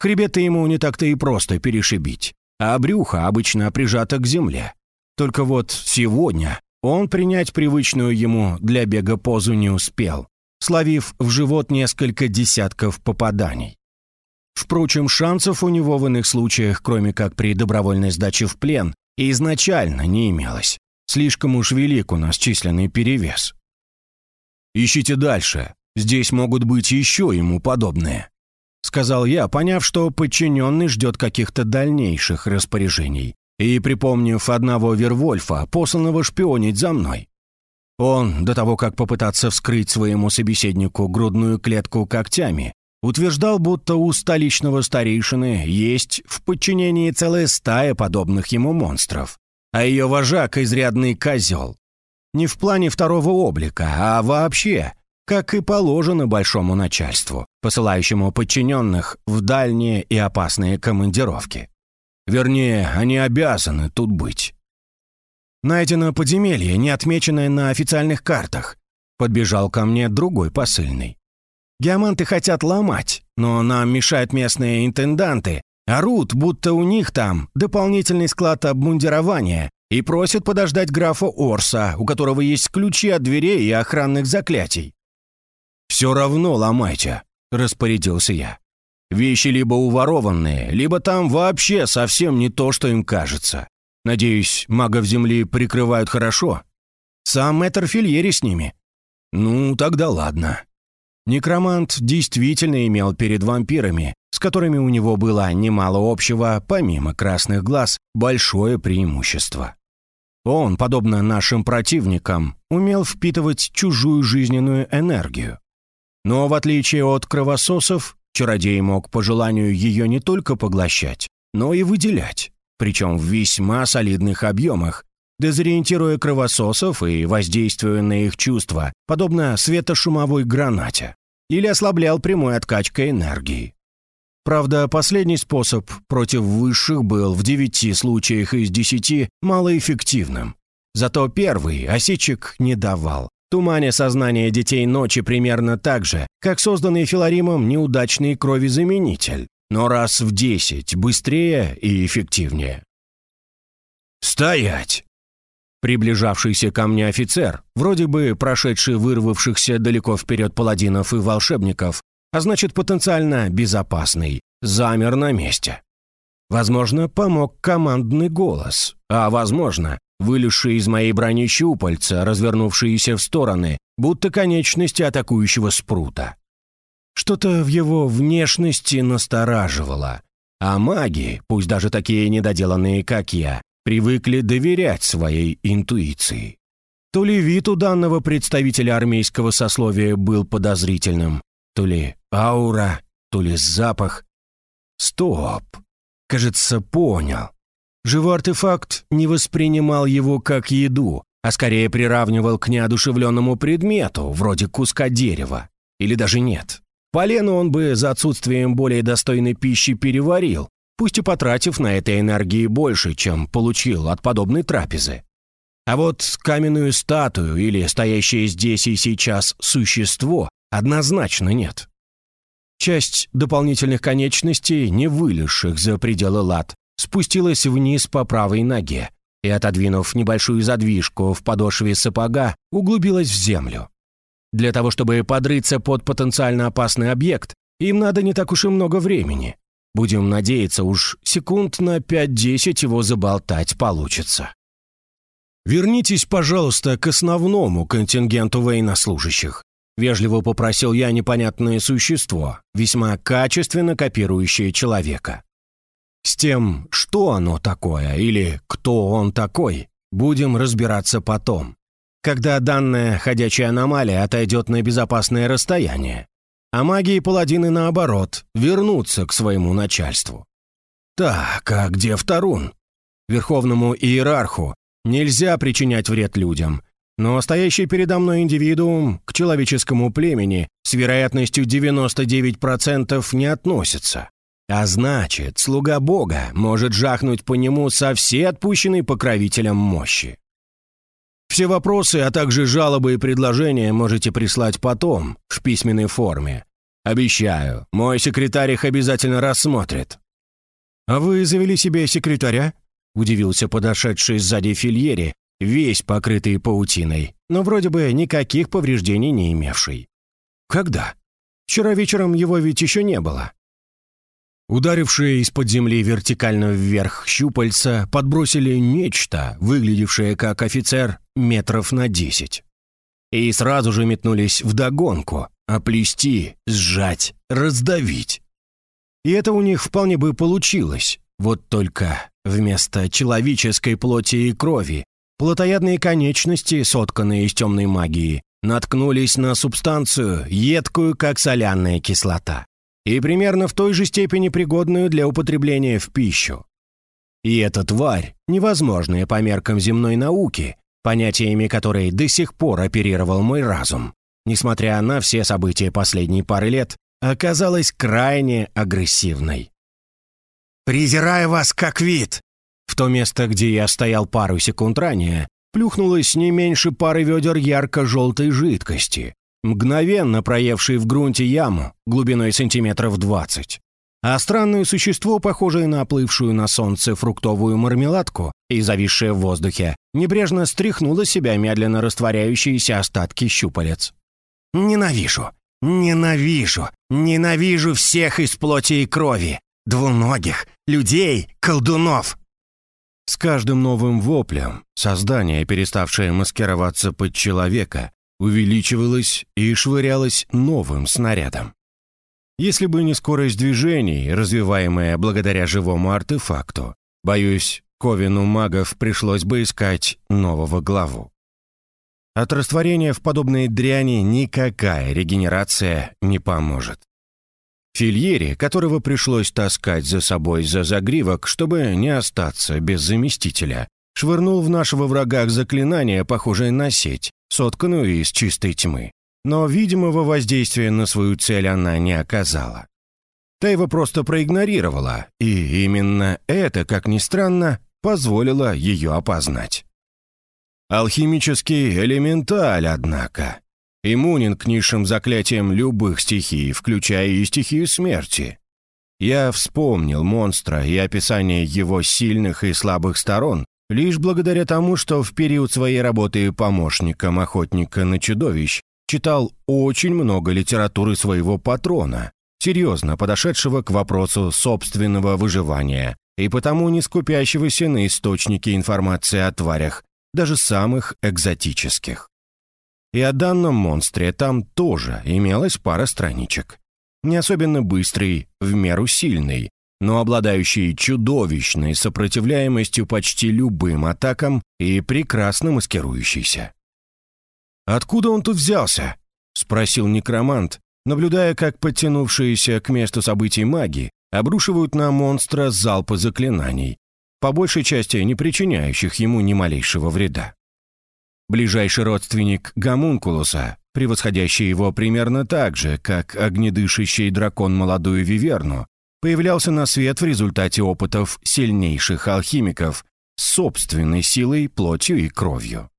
Хребет ему не так-то и просто перешибить, а брюхо обычно прижато к земле. Только вот сегодня он принять привычную ему для бега позу не успел, словив в живот несколько десятков попаданий. Впрочем, шансов у него в иных случаях, кроме как при добровольной сдаче в плен, изначально не имелось. Слишком уж велик у нас численный перевес. «Ищите дальше. Здесь могут быть еще ему подобные», — сказал я, поняв, что подчиненный ждет каких-то дальнейших распоряжений, и припомнив одного Вервольфа, посланного шпионить за мной. Он, до того, как попытаться вскрыть своему собеседнику грудную клетку когтями, утверждал, будто у столичного старейшины есть в подчинении целая стая подобных ему монстров, а ее вожак — изрядный козел. Не в плане второго облика, а вообще, как и положено большому начальству, посылающему подчиненных в дальние и опасные командировки. Вернее, они обязаны тут быть. Найдено подземелье, не отмеченное на официальных картах. Подбежал ко мне другой посыльный. Геоманты хотят ломать, но нам мешают местные интенданты. Орут, будто у них там дополнительный склад обмундирования и просят подождать графа Орса, у которого есть ключи от дверей и охранных заклятий. «Все равно ломайте», — распорядился я. Вещи либо уворованные, либо там вообще совсем не то, что им кажется. Надеюсь, магов Земли прикрывают хорошо. Сам мэтр Фильери с ними. Ну, тогда ладно. Некромант действительно имел перед вампирами, с которыми у него было немало общего, помимо красных глаз, большое преимущество. Он, подобно нашим противникам, умел впитывать чужую жизненную энергию. Но в отличие от кровососов, Чародей мог по желанию ее не только поглощать, но и выделять, причем в весьма солидных объемах, дезориентируя кровососов и воздействуя на их чувства, подобно светошумовой гранате, или ослаблял прямой откачкой энергии. Правда, последний способ против высших был в девяти случаях из десяти малоэффективным. Зато первый осечек не давал, туманя сознание детей ночи примерно так же, как созданный Филаримом неудачный кровезаменитель, но раз в десять быстрее и эффективнее. «Стоять!» Приближавшийся ко мне офицер, вроде бы прошедший вырвавшихся далеко вперед паладинов и волшебников, а значит потенциально безопасный, замер на месте. Возможно, помог командный голос, а возможно, вылезшие из моей брони щупальца, развернувшиеся в стороны, будто конечности атакующего спрута. Что-то в его внешности настораживало, а маги, пусть даже такие недоделанные, как я, привыкли доверять своей интуиции. То ли вид у данного представителя армейского сословия был подозрительным, то ли аура, то ли запах. Стоп! Кажется, понял. Живой артефакт не воспринимал его как еду, а скорее приравнивал к неодушевленному предмету, вроде куска дерева. Или даже нет. Полену он бы за отсутствием более достойной пищи переварил, пусть и потратив на это энергии больше, чем получил от подобной трапезы. А вот каменную статую или стоящее здесь и сейчас существо однозначно нет. Часть дополнительных конечностей, не вылезших за пределы лад, спустилась вниз по правой ноге и, отодвинув небольшую задвижку в подошве сапога, углубилась в землю. Для того, чтобы подрыться под потенциально опасный объект, им надо не так уж и много времени. Будем надеяться, уж секунд на 5-10 его заболтать получится. «Вернитесь, пожалуйста, к основному контингенту военнослужащих», вежливо попросил я непонятное существо, весьма качественно копирующее человека. С тем, что оно такое или кто он такой, будем разбираться потом, когда данная ходячая аномалия отойдет на безопасное расстояние, а маги и паладины, наоборот, вернутся к своему начальству. Так, а где Вторун? Верховному иерарху нельзя причинять вред людям, но стоящий передо мной индивидуум к человеческому племени с вероятностью 99% не относится. А значит, слуга Бога может жахнуть по нему со всей отпущенной покровителем мощи. Все вопросы, а также жалобы и предложения можете прислать потом, в письменной форме. Обещаю, мой секретарь их обязательно рассмотрит». «А вы завели себе секретаря?» – удивился подошедший сзади Фильери, весь покрытый паутиной, но вроде бы никаких повреждений не имевший. «Когда? Вчера вечером его ведь еще не было». Ударившие из-под земли вертикально вверх щупальца подбросили нечто, выглядевшее как офицер метров на десять. И сразу же метнулись вдогонку, оплести, сжать, раздавить. И это у них вполне бы получилось, вот только вместо человеческой плоти и крови плотоядные конечности, сотканные из темной магии, наткнулись на субстанцию, едкую, как соляная кислота и примерно в той же степени пригодную для употребления в пищу. И эта тварь, невозможная по меркам земной науки, понятиями которой до сих пор оперировал мой разум, несмотря на все события последней пары лет, оказалась крайне агрессивной. «Презираю вас как вид!» В то место, где я стоял пару секунд ранее, плюхнулось не меньше пары ведер ярко-желтой жидкости, мгновенно проевший в грунте яму глубиной сантиметров двадцать. А странное существо, похожее на оплывшую на солнце фруктовую мармеладку и зависшее в воздухе, небрежно стряхнуло себя медленно растворяющиеся остатки щупалец. «Ненавижу! Ненавижу! Ненавижу всех из плоти и крови! Двуногих, людей, колдунов!» С каждым новым воплем создание, переставшее маскироваться под человека, увеличивалась и швырялась новым снарядом. Если бы не скорость движений, развиваемая благодаря живому артефакту, боюсь, Ковину магов пришлось бы искать нового главу. От растворения в подобной дряни никакая регенерация не поможет. Фильери, которого пришлось таскать за собой за загривок, чтобы не остаться без заместителя, швырнул в нашего врага заклинание, похожее на сеть, сотканную из чистой тьмы. Но видимого воздействия на свою цель она не оказала. Та его просто проигнорировала, и именно это, как ни странно, позволило ее опознать. Алхимический элементаль, однако. Иммунен к низшим заклятиям любых стихий, включая и стихию смерти. Я вспомнил монстра и описание его сильных и слабых сторон, Лишь благодаря тому, что в период своей работы помощником охотника на чудовищ читал очень много литературы своего патрона, серьезно подошедшего к вопросу собственного выживания и потому не скупящегося на источники информации о тварях, даже самых экзотических. И о данном монстре там тоже имелась пара страничек. Не особенно быстрый, в меру сильный, но обладающий чудовищной сопротивляемостью почти любым атакам и прекрасно маскирующийся. «Откуда он тут взялся?» — спросил некромант, наблюдая, как подтянувшиеся к месту событий маги обрушивают на монстра залпы заклинаний, по большей части не причиняющих ему ни малейшего вреда. Ближайший родственник Гомункулуса, превосходящий его примерно так же, как огнедышащий дракон молодую Виверну, появлялся на свет в результате опытов сильнейших алхимиков с собственной силой, плотью и кровью.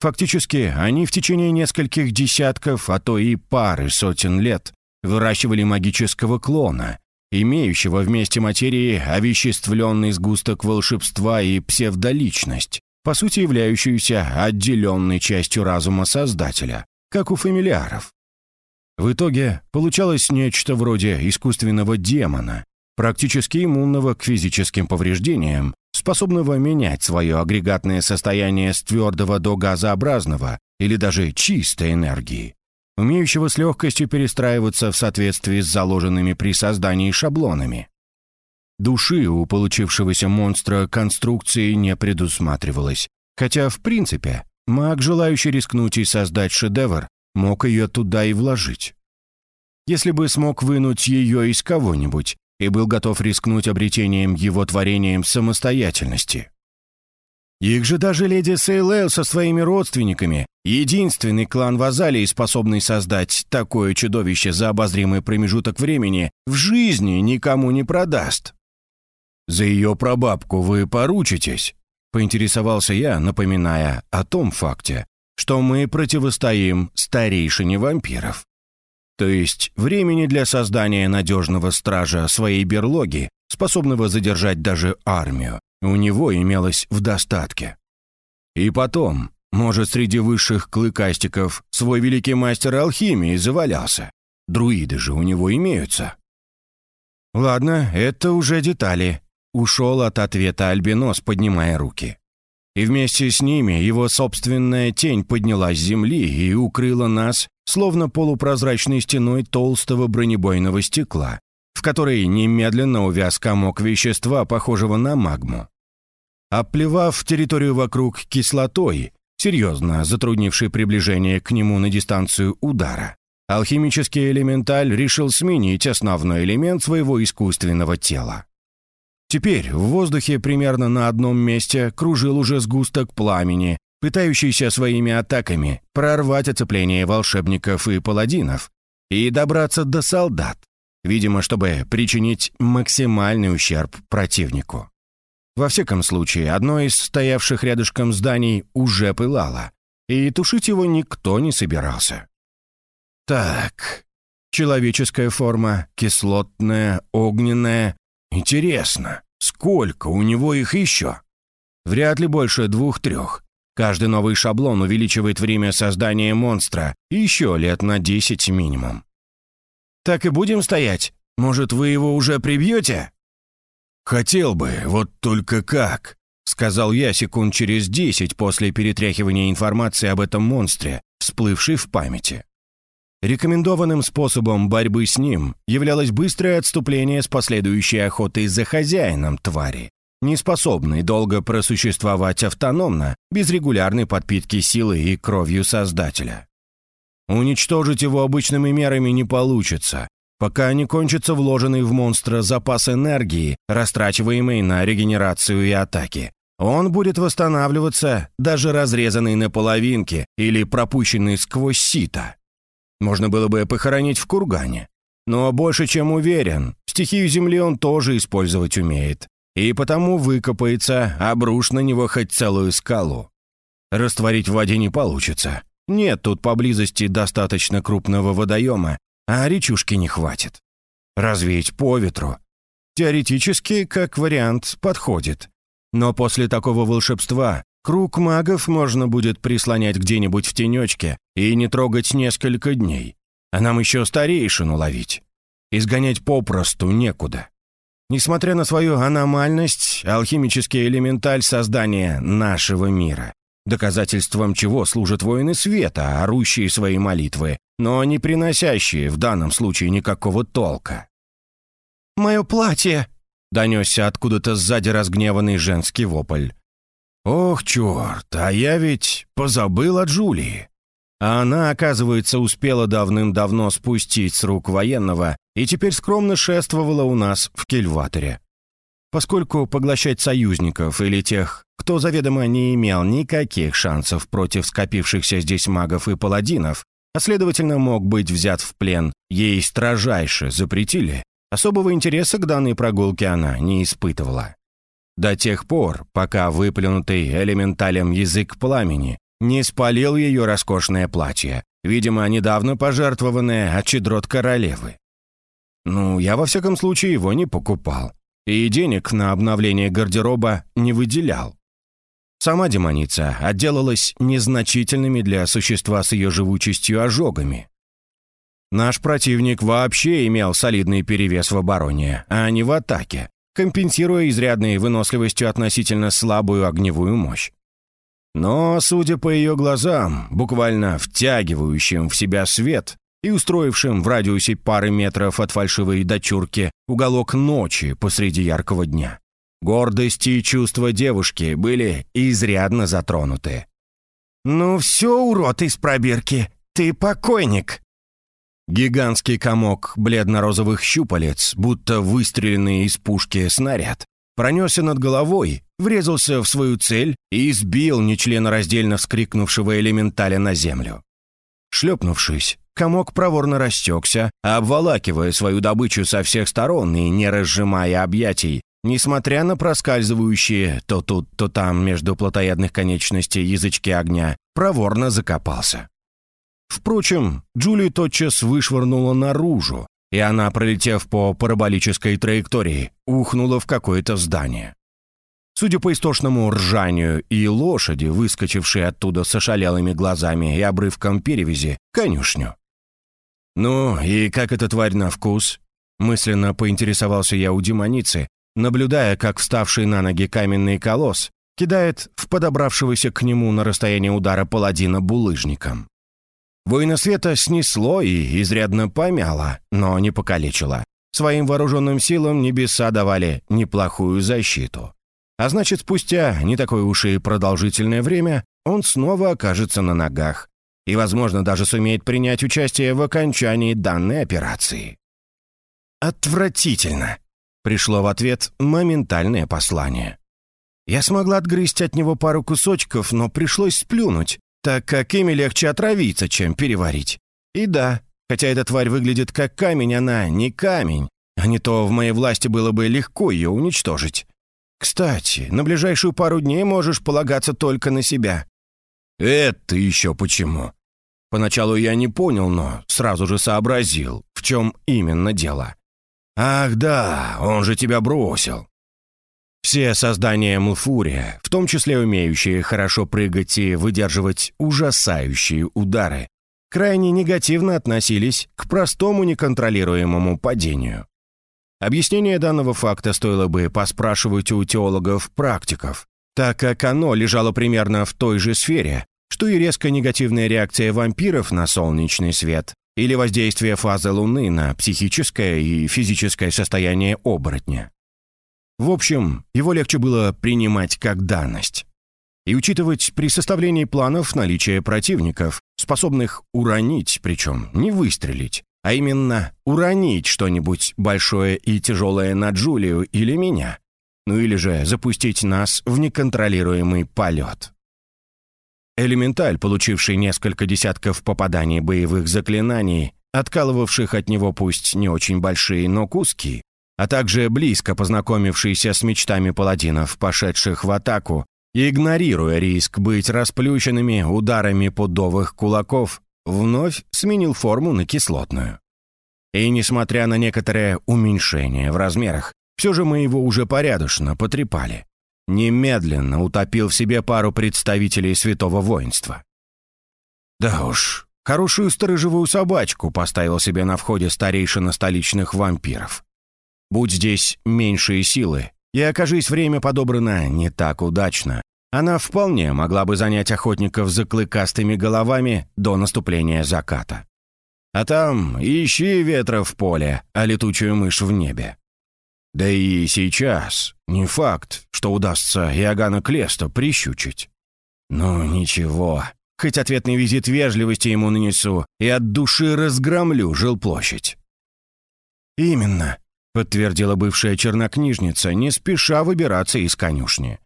Фактически, они в течение нескольких десятков, а то и пары сотен лет выращивали магического клона, имеющего вместе материи овеществленный сгусток волшебства и псевдоличность, по сути являющуюся отделенной частью разума Создателя, как у фамилиаров. В итоге получалось нечто вроде искусственного демона, практически иммунного к физическим повреждениям, способного менять свое агрегатное состояние с твердого до газообразного или даже чистой энергии, умеющего с легкостью перестраиваться в соответствии с заложенными при создании шаблонами. Души у получившегося монстра конструкции не предусматривалось, хотя, в принципе, маг, желающий рискнуть и создать шедевр, мог ее туда и вложить. Если бы смог вынуть ее из кого-нибудь и был готов рискнуть обретением его творением самостоятельности. Их же даже леди Сейлэл со своими родственниками, единственный клан Вазалии, способный создать такое чудовище за обозримый промежуток времени, в жизни никому не продаст. «За ее прабабку вы поручитесь?» — поинтересовался я, напоминая о том факте, что мы противостоим старейшине вампиров. То есть времени для создания надежного стража своей берлоги, способного задержать даже армию, у него имелось в достатке. И потом, может, среди высших клыкастиков свой великий мастер алхимии завалялся. Друиды же у него имеются. Ладно, это уже детали. Ушел от ответа Альбинос, поднимая руки. И вместе с ними его собственная тень поднялась с земли и укрыла нас, словно полупрозрачной стеной толстого бронебойного стекла, в которой немедленно увяз комок вещества, похожего на магму. Оплевав территорию вокруг кислотой, серьезно затруднившей приближение к нему на дистанцию удара, алхимический элементаль решил сменить основной элемент своего искусственного тела. Теперь в воздухе примерно на одном месте кружил уже сгусток пламени, пытающийся своими атаками прорвать оцепление волшебников и паладинов и добраться до солдат, видимо, чтобы причинить максимальный ущерб противнику. Во всяком случае, одно из стоявших рядышком зданий уже пылало, и тушить его никто не собирался. Так, человеческая форма, кислотная, огненная, Интересно, сколько у него их еще? Вряд ли больше двух-трех. Каждый новый шаблон увеличивает время создания монстра еще лет на десять минимум. Так и будем стоять? Может, вы его уже прибьете? Хотел бы, вот только как, сказал я секунд через десять после перетряхивания информации об этом монстре, всплывшей в памяти. Рекомендованным способом борьбы с ним являлось быстрое отступление с последующей охотой за хозяином твари, не способной долго просуществовать автономно, без регулярной подпитки силы и кровью Создателя. Уничтожить его обычными мерами не получится, пока не кончится вложенный в монстра запас энергии, растрачиваемый на регенерацию и атаки. Он будет восстанавливаться, даже разрезанный на половинки или пропущенный сквозь сито. Можно было бы похоронить в кургане. Но больше чем уверен, стихию земли он тоже использовать умеет. И потому выкопается, обрушь на него хоть целую скалу. Растворить в воде не получится. Нет тут поблизости достаточно крупного водоема, а речушки не хватит. Развеять по ветру. Теоретически, как вариант, подходит. Но после такого волшебства Круг магов можно будет прислонять где-нибудь в тенечке и не трогать несколько дней. А нам еще старейшину ловить. Изгонять попросту некуда. Несмотря на свою аномальность, алхимический элементаль создания нашего мира. Доказательством чего служат воины света, орущие свои молитвы, но не приносящие в данном случае никакого толка. «Мое платье!» — донесся откуда-то сзади разгневанный женский вопль. «Ох, черт, а я ведь позабыл о Джулии». А она, оказывается, успела давным-давно спустить с рук военного и теперь скромно шествовала у нас в кельваторе. Поскольку поглощать союзников или тех, кто заведомо не имел никаких шансов против скопившихся здесь магов и паладинов, а следовательно мог быть взят в плен, ей строжайше запретили, особого интереса к данной прогулке она не испытывала. До тех пор, пока выплюнутый элементалем язык пламени не спалил ее роскошное платье, видимо, недавно пожертвованное от королевы. Ну, я во всяком случае его не покупал. И денег на обновление гардероба не выделял. Сама демоница отделалась незначительными для существа с ее живучестью ожогами. Наш противник вообще имел солидный перевес в обороне, а не в атаке, компенсируя изрядной выносливостью относительно слабую огневую мощь. Но, судя по ее глазам, буквально втягивающим в себя свет и устроившим в радиусе пары метров от фальшивой дочурки уголок ночи посреди яркого дня, гордость и чувства девушки были изрядно затронуты. «Ну все, урод из пробирки, ты покойник!» Гигантский комок бледно-розовых щупалец, будто выстреленный из пушки снаряд, пронесся над головой, врезался в свою цель и сбил нечленораздельно вскрикнувшего элементаля на землю. Шлепнувшись, комок проворно растекся, обволакивая свою добычу со всех сторон и не разжимая объятий, несмотря на проскальзывающие то тут, то там между плотоядных конечностей язычки огня, проворно закопался. Впрочем, Джулию тотчас вышвырнула наружу, и она, пролетев по параболической траектории, ухнула в какое-то здание. Судя по истошному ржанию и лошади, выскочившей оттуда с ошалелыми глазами и обрывком перевязи, конюшню. «Ну, и как эта тварь на вкус?» Мысленно поинтересовался я у демоницы, наблюдая, как вставший на ноги каменный колосс кидает в подобравшегося к нему на расстояние удара паладина булыжником. Воина света снесло и изрядно помяло, но не покалечило. Своим вооруженным силам небеса давали неплохую защиту. А значит, спустя не такое уж и продолжительное время он снова окажется на ногах и, возможно, даже сумеет принять участие в окончании данной операции. «Отвратительно!» — пришло в ответ моментальное послание. Я смогла отгрызть от него пару кусочков, но пришлось сплюнуть, так как ими легче отравиться, чем переварить. И да, хотя эта тварь выглядит как камень, она не камень, а не то в моей власти было бы легко ее уничтожить. Кстати, на ближайшую пару дней можешь полагаться только на себя». «Это еще почему?» Поначалу я не понял, но сразу же сообразил, в чем именно дело. «Ах да, он же тебя бросил. Все создания Млфурия, в том числе умеющие хорошо прыгать и выдерживать ужасающие удары, крайне негативно относились к простому неконтролируемому падению. Объяснение данного факта стоило бы поспрашивать у теологов-практиков, так как оно лежало примерно в той же сфере, что и резко негативная реакция вампиров на солнечный свет или воздействие фазы Луны на психическое и физическое состояние оборотня. В общем, его легче было принимать как данность. И учитывать при составлении планов наличие противников, способных уронить, причем не выстрелить, а именно уронить что-нибудь большое и тяжелое на Джулию или меня. Ну или же запустить нас в неконтролируемый полет. Элементаль, получивший несколько десятков попаданий боевых заклинаний, откалывавших от него пусть не очень большие, но куски, а также близко познакомившийся с мечтами паладинов, пошедших в атаку, игнорируя риск быть расплющенными ударами пудовых кулаков, вновь сменил форму на кислотную. И несмотря на некоторое уменьшение в размерах, все же мы его уже порядочно потрепали. Немедленно утопил в себе пару представителей святого воинства. Да уж, хорошую сторожевую собачку поставил себе на входе старейшина столичных вампиров. Будь здесь меньшие силы, и окажись время подобрано не так удачно, она вполне могла бы занять охотников за клыкастыми головами до наступления заката. А там ищи ветра в поле, а летучую мышь в небе. Да и сейчас не факт, что удастся Иоганна Клеста прищучить. Ну, ничего, хоть ответный визит вежливости ему нанесу и от души разгромлю жилплощадь. «Именно», подтвердила бывшая чернокнижница, не спеша выбираться из конюшни.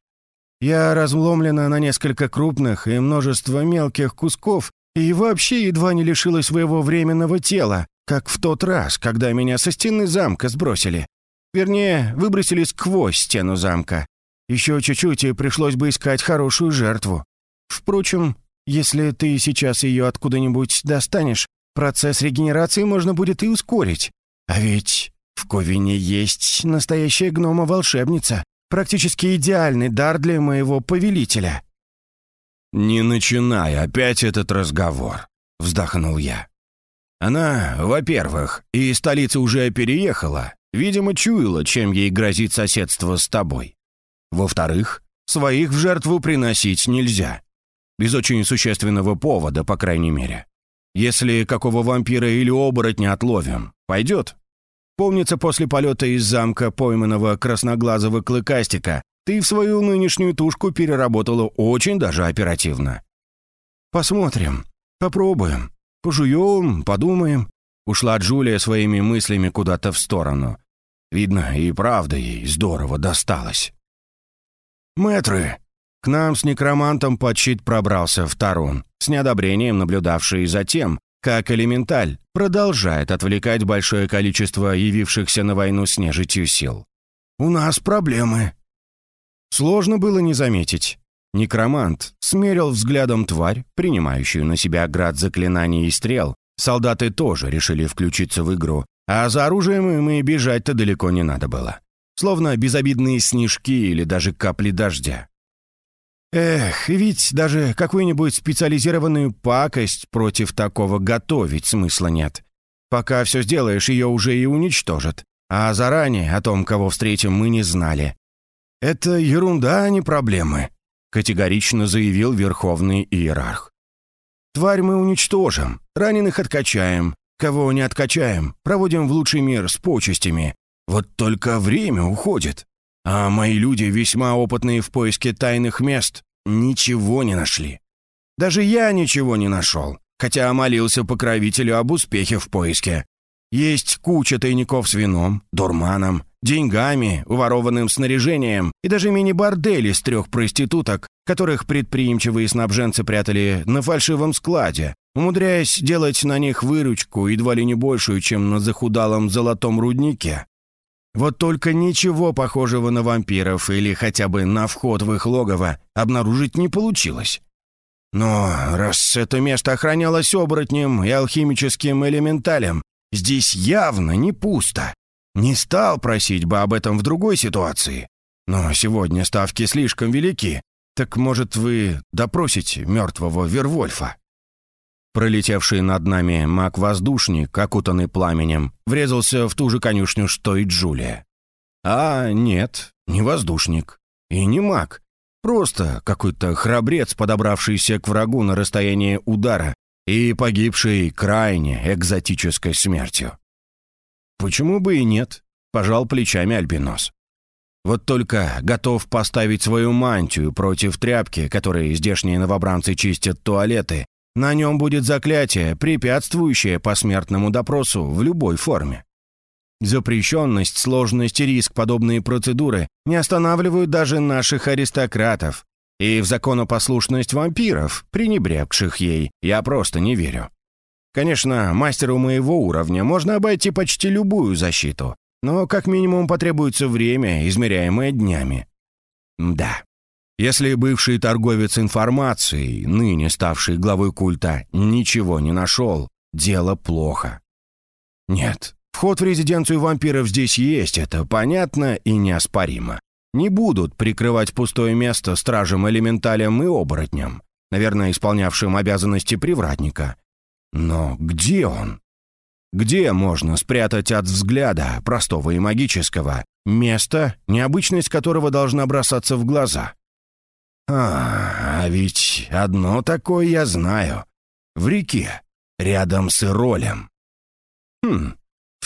«Я разломлена на несколько крупных и множество мелких кусков и вообще едва не лишила своего временного тела, как в тот раз, когда меня со стены замка сбросили. Вернее, выбросили сквозь стену замка. Еще чуть-чуть и пришлось бы искать хорошую жертву. Впрочем, если ты сейчас ее откуда-нибудь достанешь, процесс регенерации можно будет и ускорить. А ведь в Ковине есть настоящая гнома-волшебница. Практически идеальный дар для моего повелителя». «Не начинай опять этот разговор», — вздохнул я. Она, во-первых, из столицы уже переехала, видимо, чуяла, чем ей грозит соседство с тобой. Во-вторых, своих в жертву приносить нельзя. Без очень существенного повода, по крайней мере. Если какого вампира или оборотня отловим, пойдет? Помнится, после полета из замка пойманного красноглазого клыкастика ты в свою нынешнюю тушку переработала очень даже оперативно. Посмотрим, попробуем, пожуем, подумаем. Ушла Джулия своими мыслями куда-то в сторону. Видно, и правда ей здорово досталось. «Мэтры!» К нам с некромантом под щит пробрался Вторун, с неодобрением наблюдавший за тем, как элементаль продолжает отвлекать большое количество явившихся на войну с нежитью сил. «У нас проблемы». Сложно было не заметить. Некромант смерил взглядом тварь, принимающую на себя град заклинаний и стрел. Солдаты тоже решили включиться в игру, а за оружием им и бежать-то далеко не надо было словно безобидные снежки или даже капли дождя. Эх, ведь даже какую-нибудь специализированную пакость против такого готовить смысла нет. Пока все сделаешь, ее уже и уничтожат. А заранее о том, кого встретим, мы не знали. Это ерунда, а не проблемы, категорично заявил верховный иерарх. Тварь мы уничтожим, раненых откачаем, кого не откачаем, проводим в лучший мир с почестями, вот только время уходит. А мои люди, весьма опытные в поиске тайных мест, ничего не нашли. Даже я ничего не нашел, хотя молился покровителю об успехе в поиске. Есть куча тайников с вином, дурманом, деньгами, уворованным снаряжением и даже мини-бордели с трех проституток, которых предприимчивые снабженцы прятали на фальшивом складе, умудряясь делать на них выручку едва ли не большую, чем на захудалом золотом руднике. Вот только ничего похожего на вампиров или хотя бы на вход в их логово обнаружить не получилось. Но раз это место охранялось оборотнем и алхимическим элементалем, здесь явно не пусто. Не стал просить бы об этом в другой ситуации. Но сегодня ставки слишком велики. Так, может, вы допросите мертвого Вервольфа? Пролетевший над нами маг-воздушник, окутанный пламенем, врезался в ту же конюшню, что и Джулия. А нет, не воздушник. И не маг. Просто какой-то храбрец, подобравшийся к врагу на расстояние удара и погибший крайне экзотической смертью. Почему бы и нет? Пожал плечами Альбинос. Вот только готов поставить свою мантию против тряпки, которой здешние новобранцы чистят туалеты, на нем будет заклятие, препятствующее посмертному допросу в любой форме. Запрещенность, сложность и риск подобные процедуры не останавливают даже наших аристократов. И в законопослушность вампиров, пренебрегших ей, я просто не верю. Конечно, мастеру моего уровня можно обойти почти любую защиту, но как минимум потребуется время, измеряемое днями. Да, если бывший торговец информацией, ныне ставший главой культа, ничего не нашел, дело плохо. Нет, вход в резиденцию вампиров здесь есть, это понятно и неоспоримо. Не будут прикрывать пустое место стражем элементалям и оборотням, наверное, исполнявшим обязанности привратника. Но где он? Где можно спрятать от взгляда, простого и магического, место, необычность которого должна бросаться в глаза? А, а ведь одно такое я знаю. В реке, рядом с Иролем. Хм,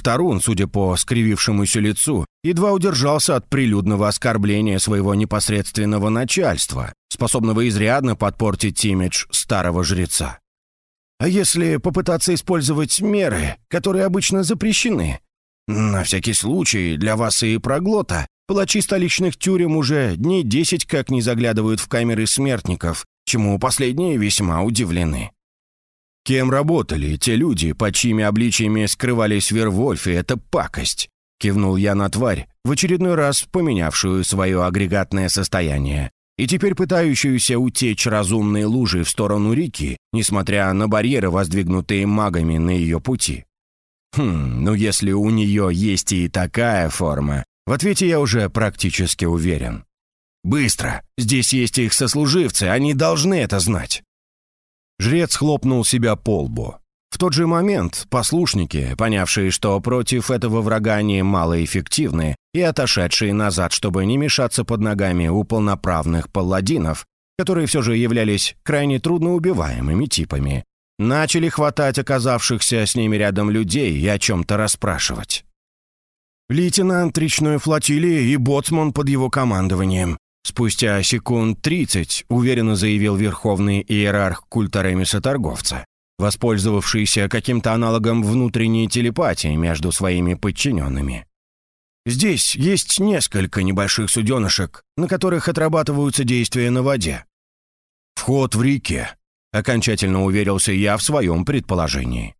Вторун, судя по скривившемуся лицу, едва удержался от прилюдного оскорбления своего непосредственного начальства, способного изрядно подпортить имидж старого жреца. А если попытаться использовать меры, которые обычно запрещены? На всякий случай для вас и проглота Палачи столичных тюрем уже дней десять как не заглядывают в камеры смертников, чему последние весьма удивлены. Кем работали те люди, под чьими обличиями скрывались Вервольф и эта пакость? Кивнул я на тварь, в очередной раз поменявшую свое агрегатное состояние и теперь пытающуюся утечь разумные лужи в сторону реки, несмотря на барьеры, воздвигнутые магами на ее пути. Хм, ну если у нее есть и такая форма, в ответе я уже практически уверен. «Быстро! Здесь есть их сослуживцы, они должны это знать!» Жрец хлопнул себя по лбу. В тот же момент послушники, понявшие, что против этого врага они малоэффективны, и отошедшие назад, чтобы не мешаться под ногами у полноправных палладинов, которые все же являлись крайне трудноубиваемыми типами, начали хватать оказавшихся с ними рядом людей и о чем-то расспрашивать. Лейтенант речной флотилии и боцман под его командованием. Спустя секунд 30 уверенно заявил верховный иерарх культа Ремеса-торговца воспользовавшийся каким-то аналогом внутренней телепатии между своими подчиненными. Здесь есть несколько небольших суденышек, на которых отрабатываются действия на воде. Вход в реке. Окончательно уверился я в своем предположении.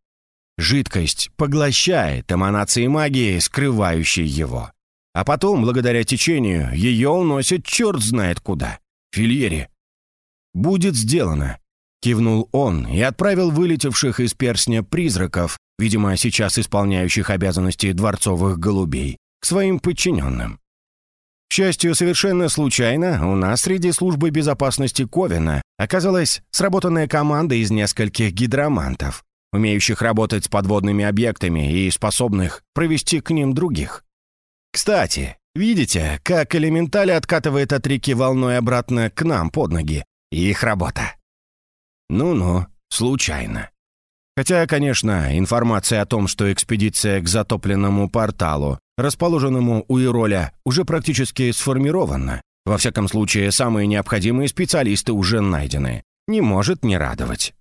Жидкость поглощает эманации магии, скрывающей его. А потом, благодаря течению, ее уносит черт знает куда. Фильери. Будет сделано. Кивнул он и отправил вылетевших из перстня призраков, видимо, сейчас исполняющих обязанности дворцовых голубей, к своим подчиненным. К счастью, совершенно случайно у нас среди службы безопасности Ковина оказалась сработанная команда из нескольких гидромантов, умеющих работать с подводными объектами и способных провести к ним других. Кстати, видите, как элементаль откатывает от реки волной обратно к нам под ноги? Их работа. Ну-ну, случайно. Хотя, конечно, информация о том, что экспедиция к затопленному порталу, расположенному у Ироля, уже практически сформирована, во всяком случае, самые необходимые специалисты уже найдены, не может не радовать.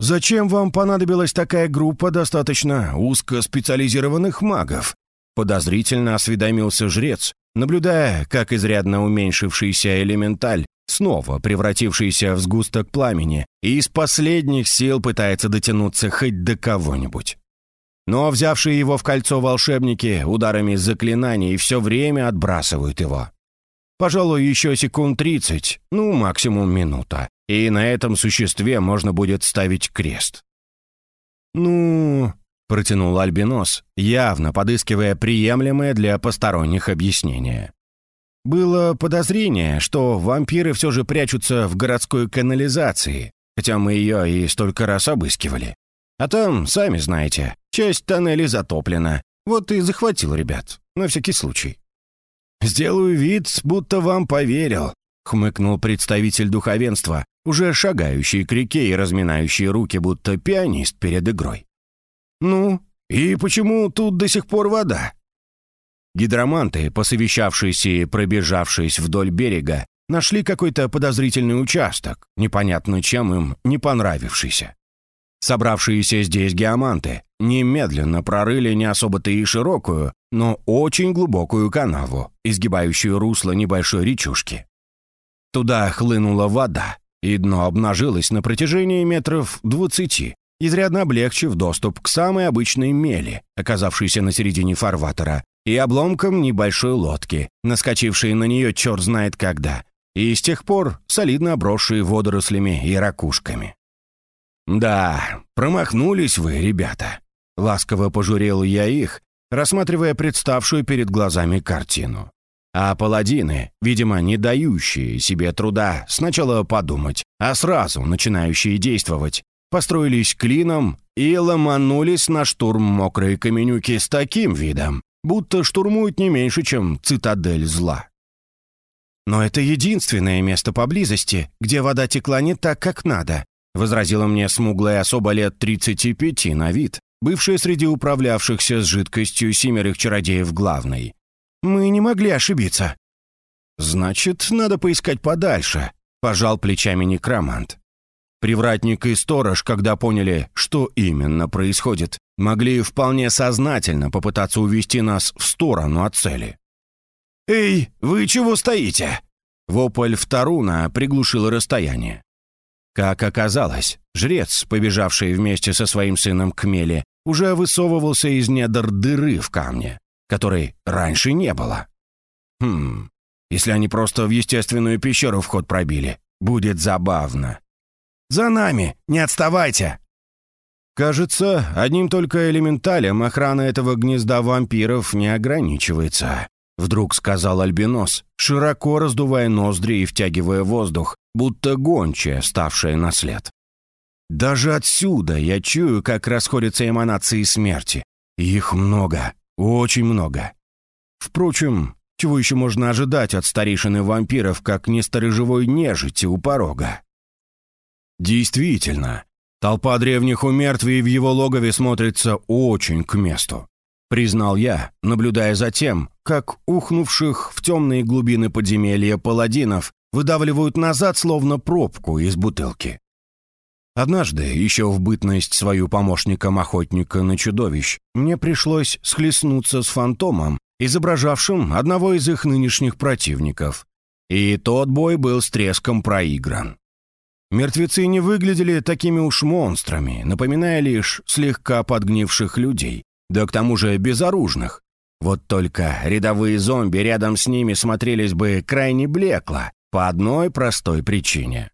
«Зачем вам понадобилась такая группа достаточно узкоспециализированных магов?» Подозрительно осведомился жрец, наблюдая, как изрядно уменьшившийся элементаль снова превратившийся в сгусток пламени, и из последних сил пытается дотянуться хоть до кого-нибудь. Но взявшие его в кольцо волшебники ударами заклинаний все время отбрасывают его. Пожалуй, еще секунд тридцать, ну, максимум минута, и на этом существе можно будет ставить крест. «Ну...» — протянул Альбинос, явно подыскивая приемлемое для посторонних объяснение. Было подозрение, что вампиры все же прячутся в городской канализации, хотя мы ее и столько раз обыскивали. А там, сами знаете, часть тоннелей затоплена. Вот и захватил ребят, на всякий случай. «Сделаю вид, будто вам поверил», — хмыкнул представитель духовенства, уже шагающий к реке и разминающий руки, будто пианист перед игрой. «Ну, и почему тут до сих пор вода?» Гидроманты, посовещавшись и пробежавшись вдоль берега, нашли какой-то подозрительный участок, непонятно чем им не понравившийся. Собравшиеся здесь геоманты немедленно прорыли не особо-то и широкую, но очень глубокую канаву, изгибающую русло небольшой речушки. Туда хлынула вода, и дно обнажилось на протяжении метров двадцати, изрядно облегчив доступ к самой обычной мели, оказавшейся на середине фарватера, и обломком небольшой лодки, наскочившей на нее черт знает когда, и с тех пор солидно обросшие водорослями и ракушками. «Да, промахнулись вы, ребята», — ласково пожурил я их, рассматривая представшую перед глазами картину. А паладины, видимо, не дающие себе труда сначала подумать, а сразу начинающие действовать, построились клином и ломанулись на штурм мокрой каменюки с таким видом, будто штурмуют не меньше, чем цитадель зла. «Но это единственное место поблизости, где вода текла не так, как надо», возразила мне смуглая особа лет 35 на вид, бывшая среди управлявшихся с жидкостью семерых чародеев главной. «Мы не могли ошибиться». «Значит, надо поискать подальше», — пожал плечами некромант. Привратник и сторож, когда поняли, что именно происходит, могли вполне сознательно попытаться увести нас в сторону от цели. «Эй, вы чего стоите?» Вопль Вторуна приглушил расстояние. Как оказалось, жрец, побежавший вместе со своим сыном к мели, уже высовывался из недр дыры в камне, которой раньше не было. Хм, если они просто в естественную пещеру вход пробили, будет забавно. «За нами! Не отставайте!» Кажется, одним только элементалем охрана этого гнезда вампиров не ограничивается. Вдруг сказал Альбинос, широко раздувая ноздри и втягивая воздух, будто гончая, ставшая на след. Даже отсюда я чую, как расходятся эманации смерти. Их много, очень много. Впрочем, чего еще можно ожидать от старейшины вампиров, как не сторожевой нежити у порога? Действительно, толпа древних умертвий в его логове смотрится очень к месту. Признал я, наблюдая за тем, как ухнувших в темные глубины подземелья паладинов выдавливают назад, словно пробку из бутылки. Однажды, еще в бытность свою помощником-охотника на чудовищ, мне пришлось схлестнуться с фантомом, изображавшим одного из их нынешних противников. И тот бой был с треском проигран. Мертвецы не выглядели такими уж монстрами, напоминая лишь слегка подгнивших людей, да к тому же безоружных. Вот только рядовые зомби рядом с ними смотрелись бы крайне блекло, по одной простой причине.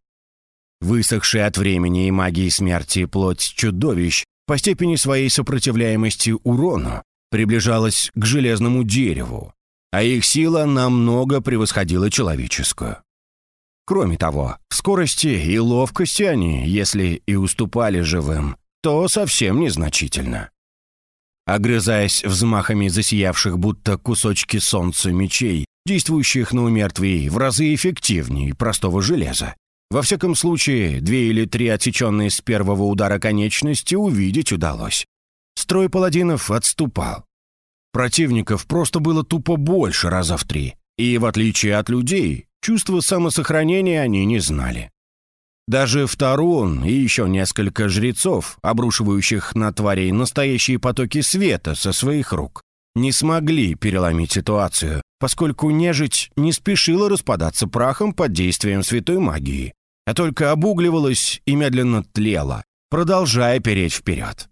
Высохшая от времени и магии смерти плоть чудовищ по степени своей сопротивляемости урону приближалась к железному дереву, а их сила намного превосходила человеческую. Кроме того, скорости и ловкости они, если и уступали живым, то совсем незначительно. Огрызаясь взмахами засиявших будто кусочки солнца мечей, действующих на умертвий в разы эффективнее простого железа, во всяком случае, две или три отсеченные с первого удара конечности увидеть удалось. Строй паладинов отступал. Противников просто было тупо больше раза в три, и, в отличие от людей, чувство самосохранения они не знали. Даже Вторун и еще несколько жрецов, обрушивающих на тварей настоящие потоки света со своих рук, не смогли переломить ситуацию, поскольку нежить не спешила распадаться прахом под действием святой магии, а только обугливалась и медленно тлела, продолжая переть вперед.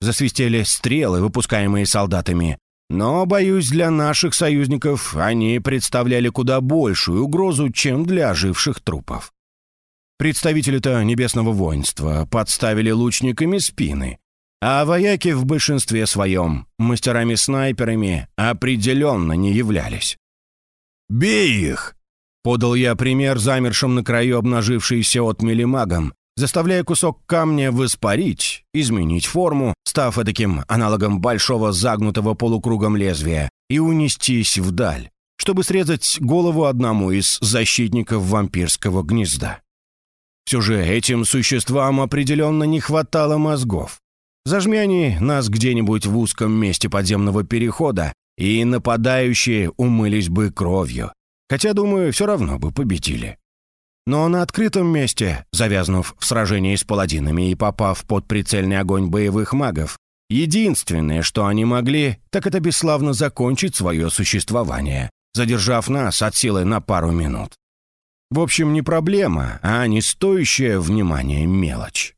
Засвистели стрелы, выпускаемые солдатами, но, боюсь, для наших союзников они представляли куда большую угрозу, чем для оживших трупов. Представители-то небесного воинства подставили лучниками спины, а вояки в большинстве своем мастерами-снайперами определенно не являлись. «Бей их!» Подал я пример замершим на краю обнажившейся отмели магом, заставляя кусок камня воспарить, изменить форму, став таким аналогом большого загнутого полукругом лезвия, и унестись вдаль, чтобы срезать голову одному из защитников вампирского гнезда. Все же этим существам определенно не хватало мозгов. Зажми они нас где-нибудь в узком месте подземного перехода, и нападающие умылись бы кровью, Хотя, думаю, все равно бы победили. Но на открытом месте, завязнув в сражении с паладинами и попав под прицельный огонь боевых магов, единственное, что они могли, так это бесславно закончить свое существование, задержав нас от силы на пару минут. В общем, не проблема, а не стоящая внимания мелочь.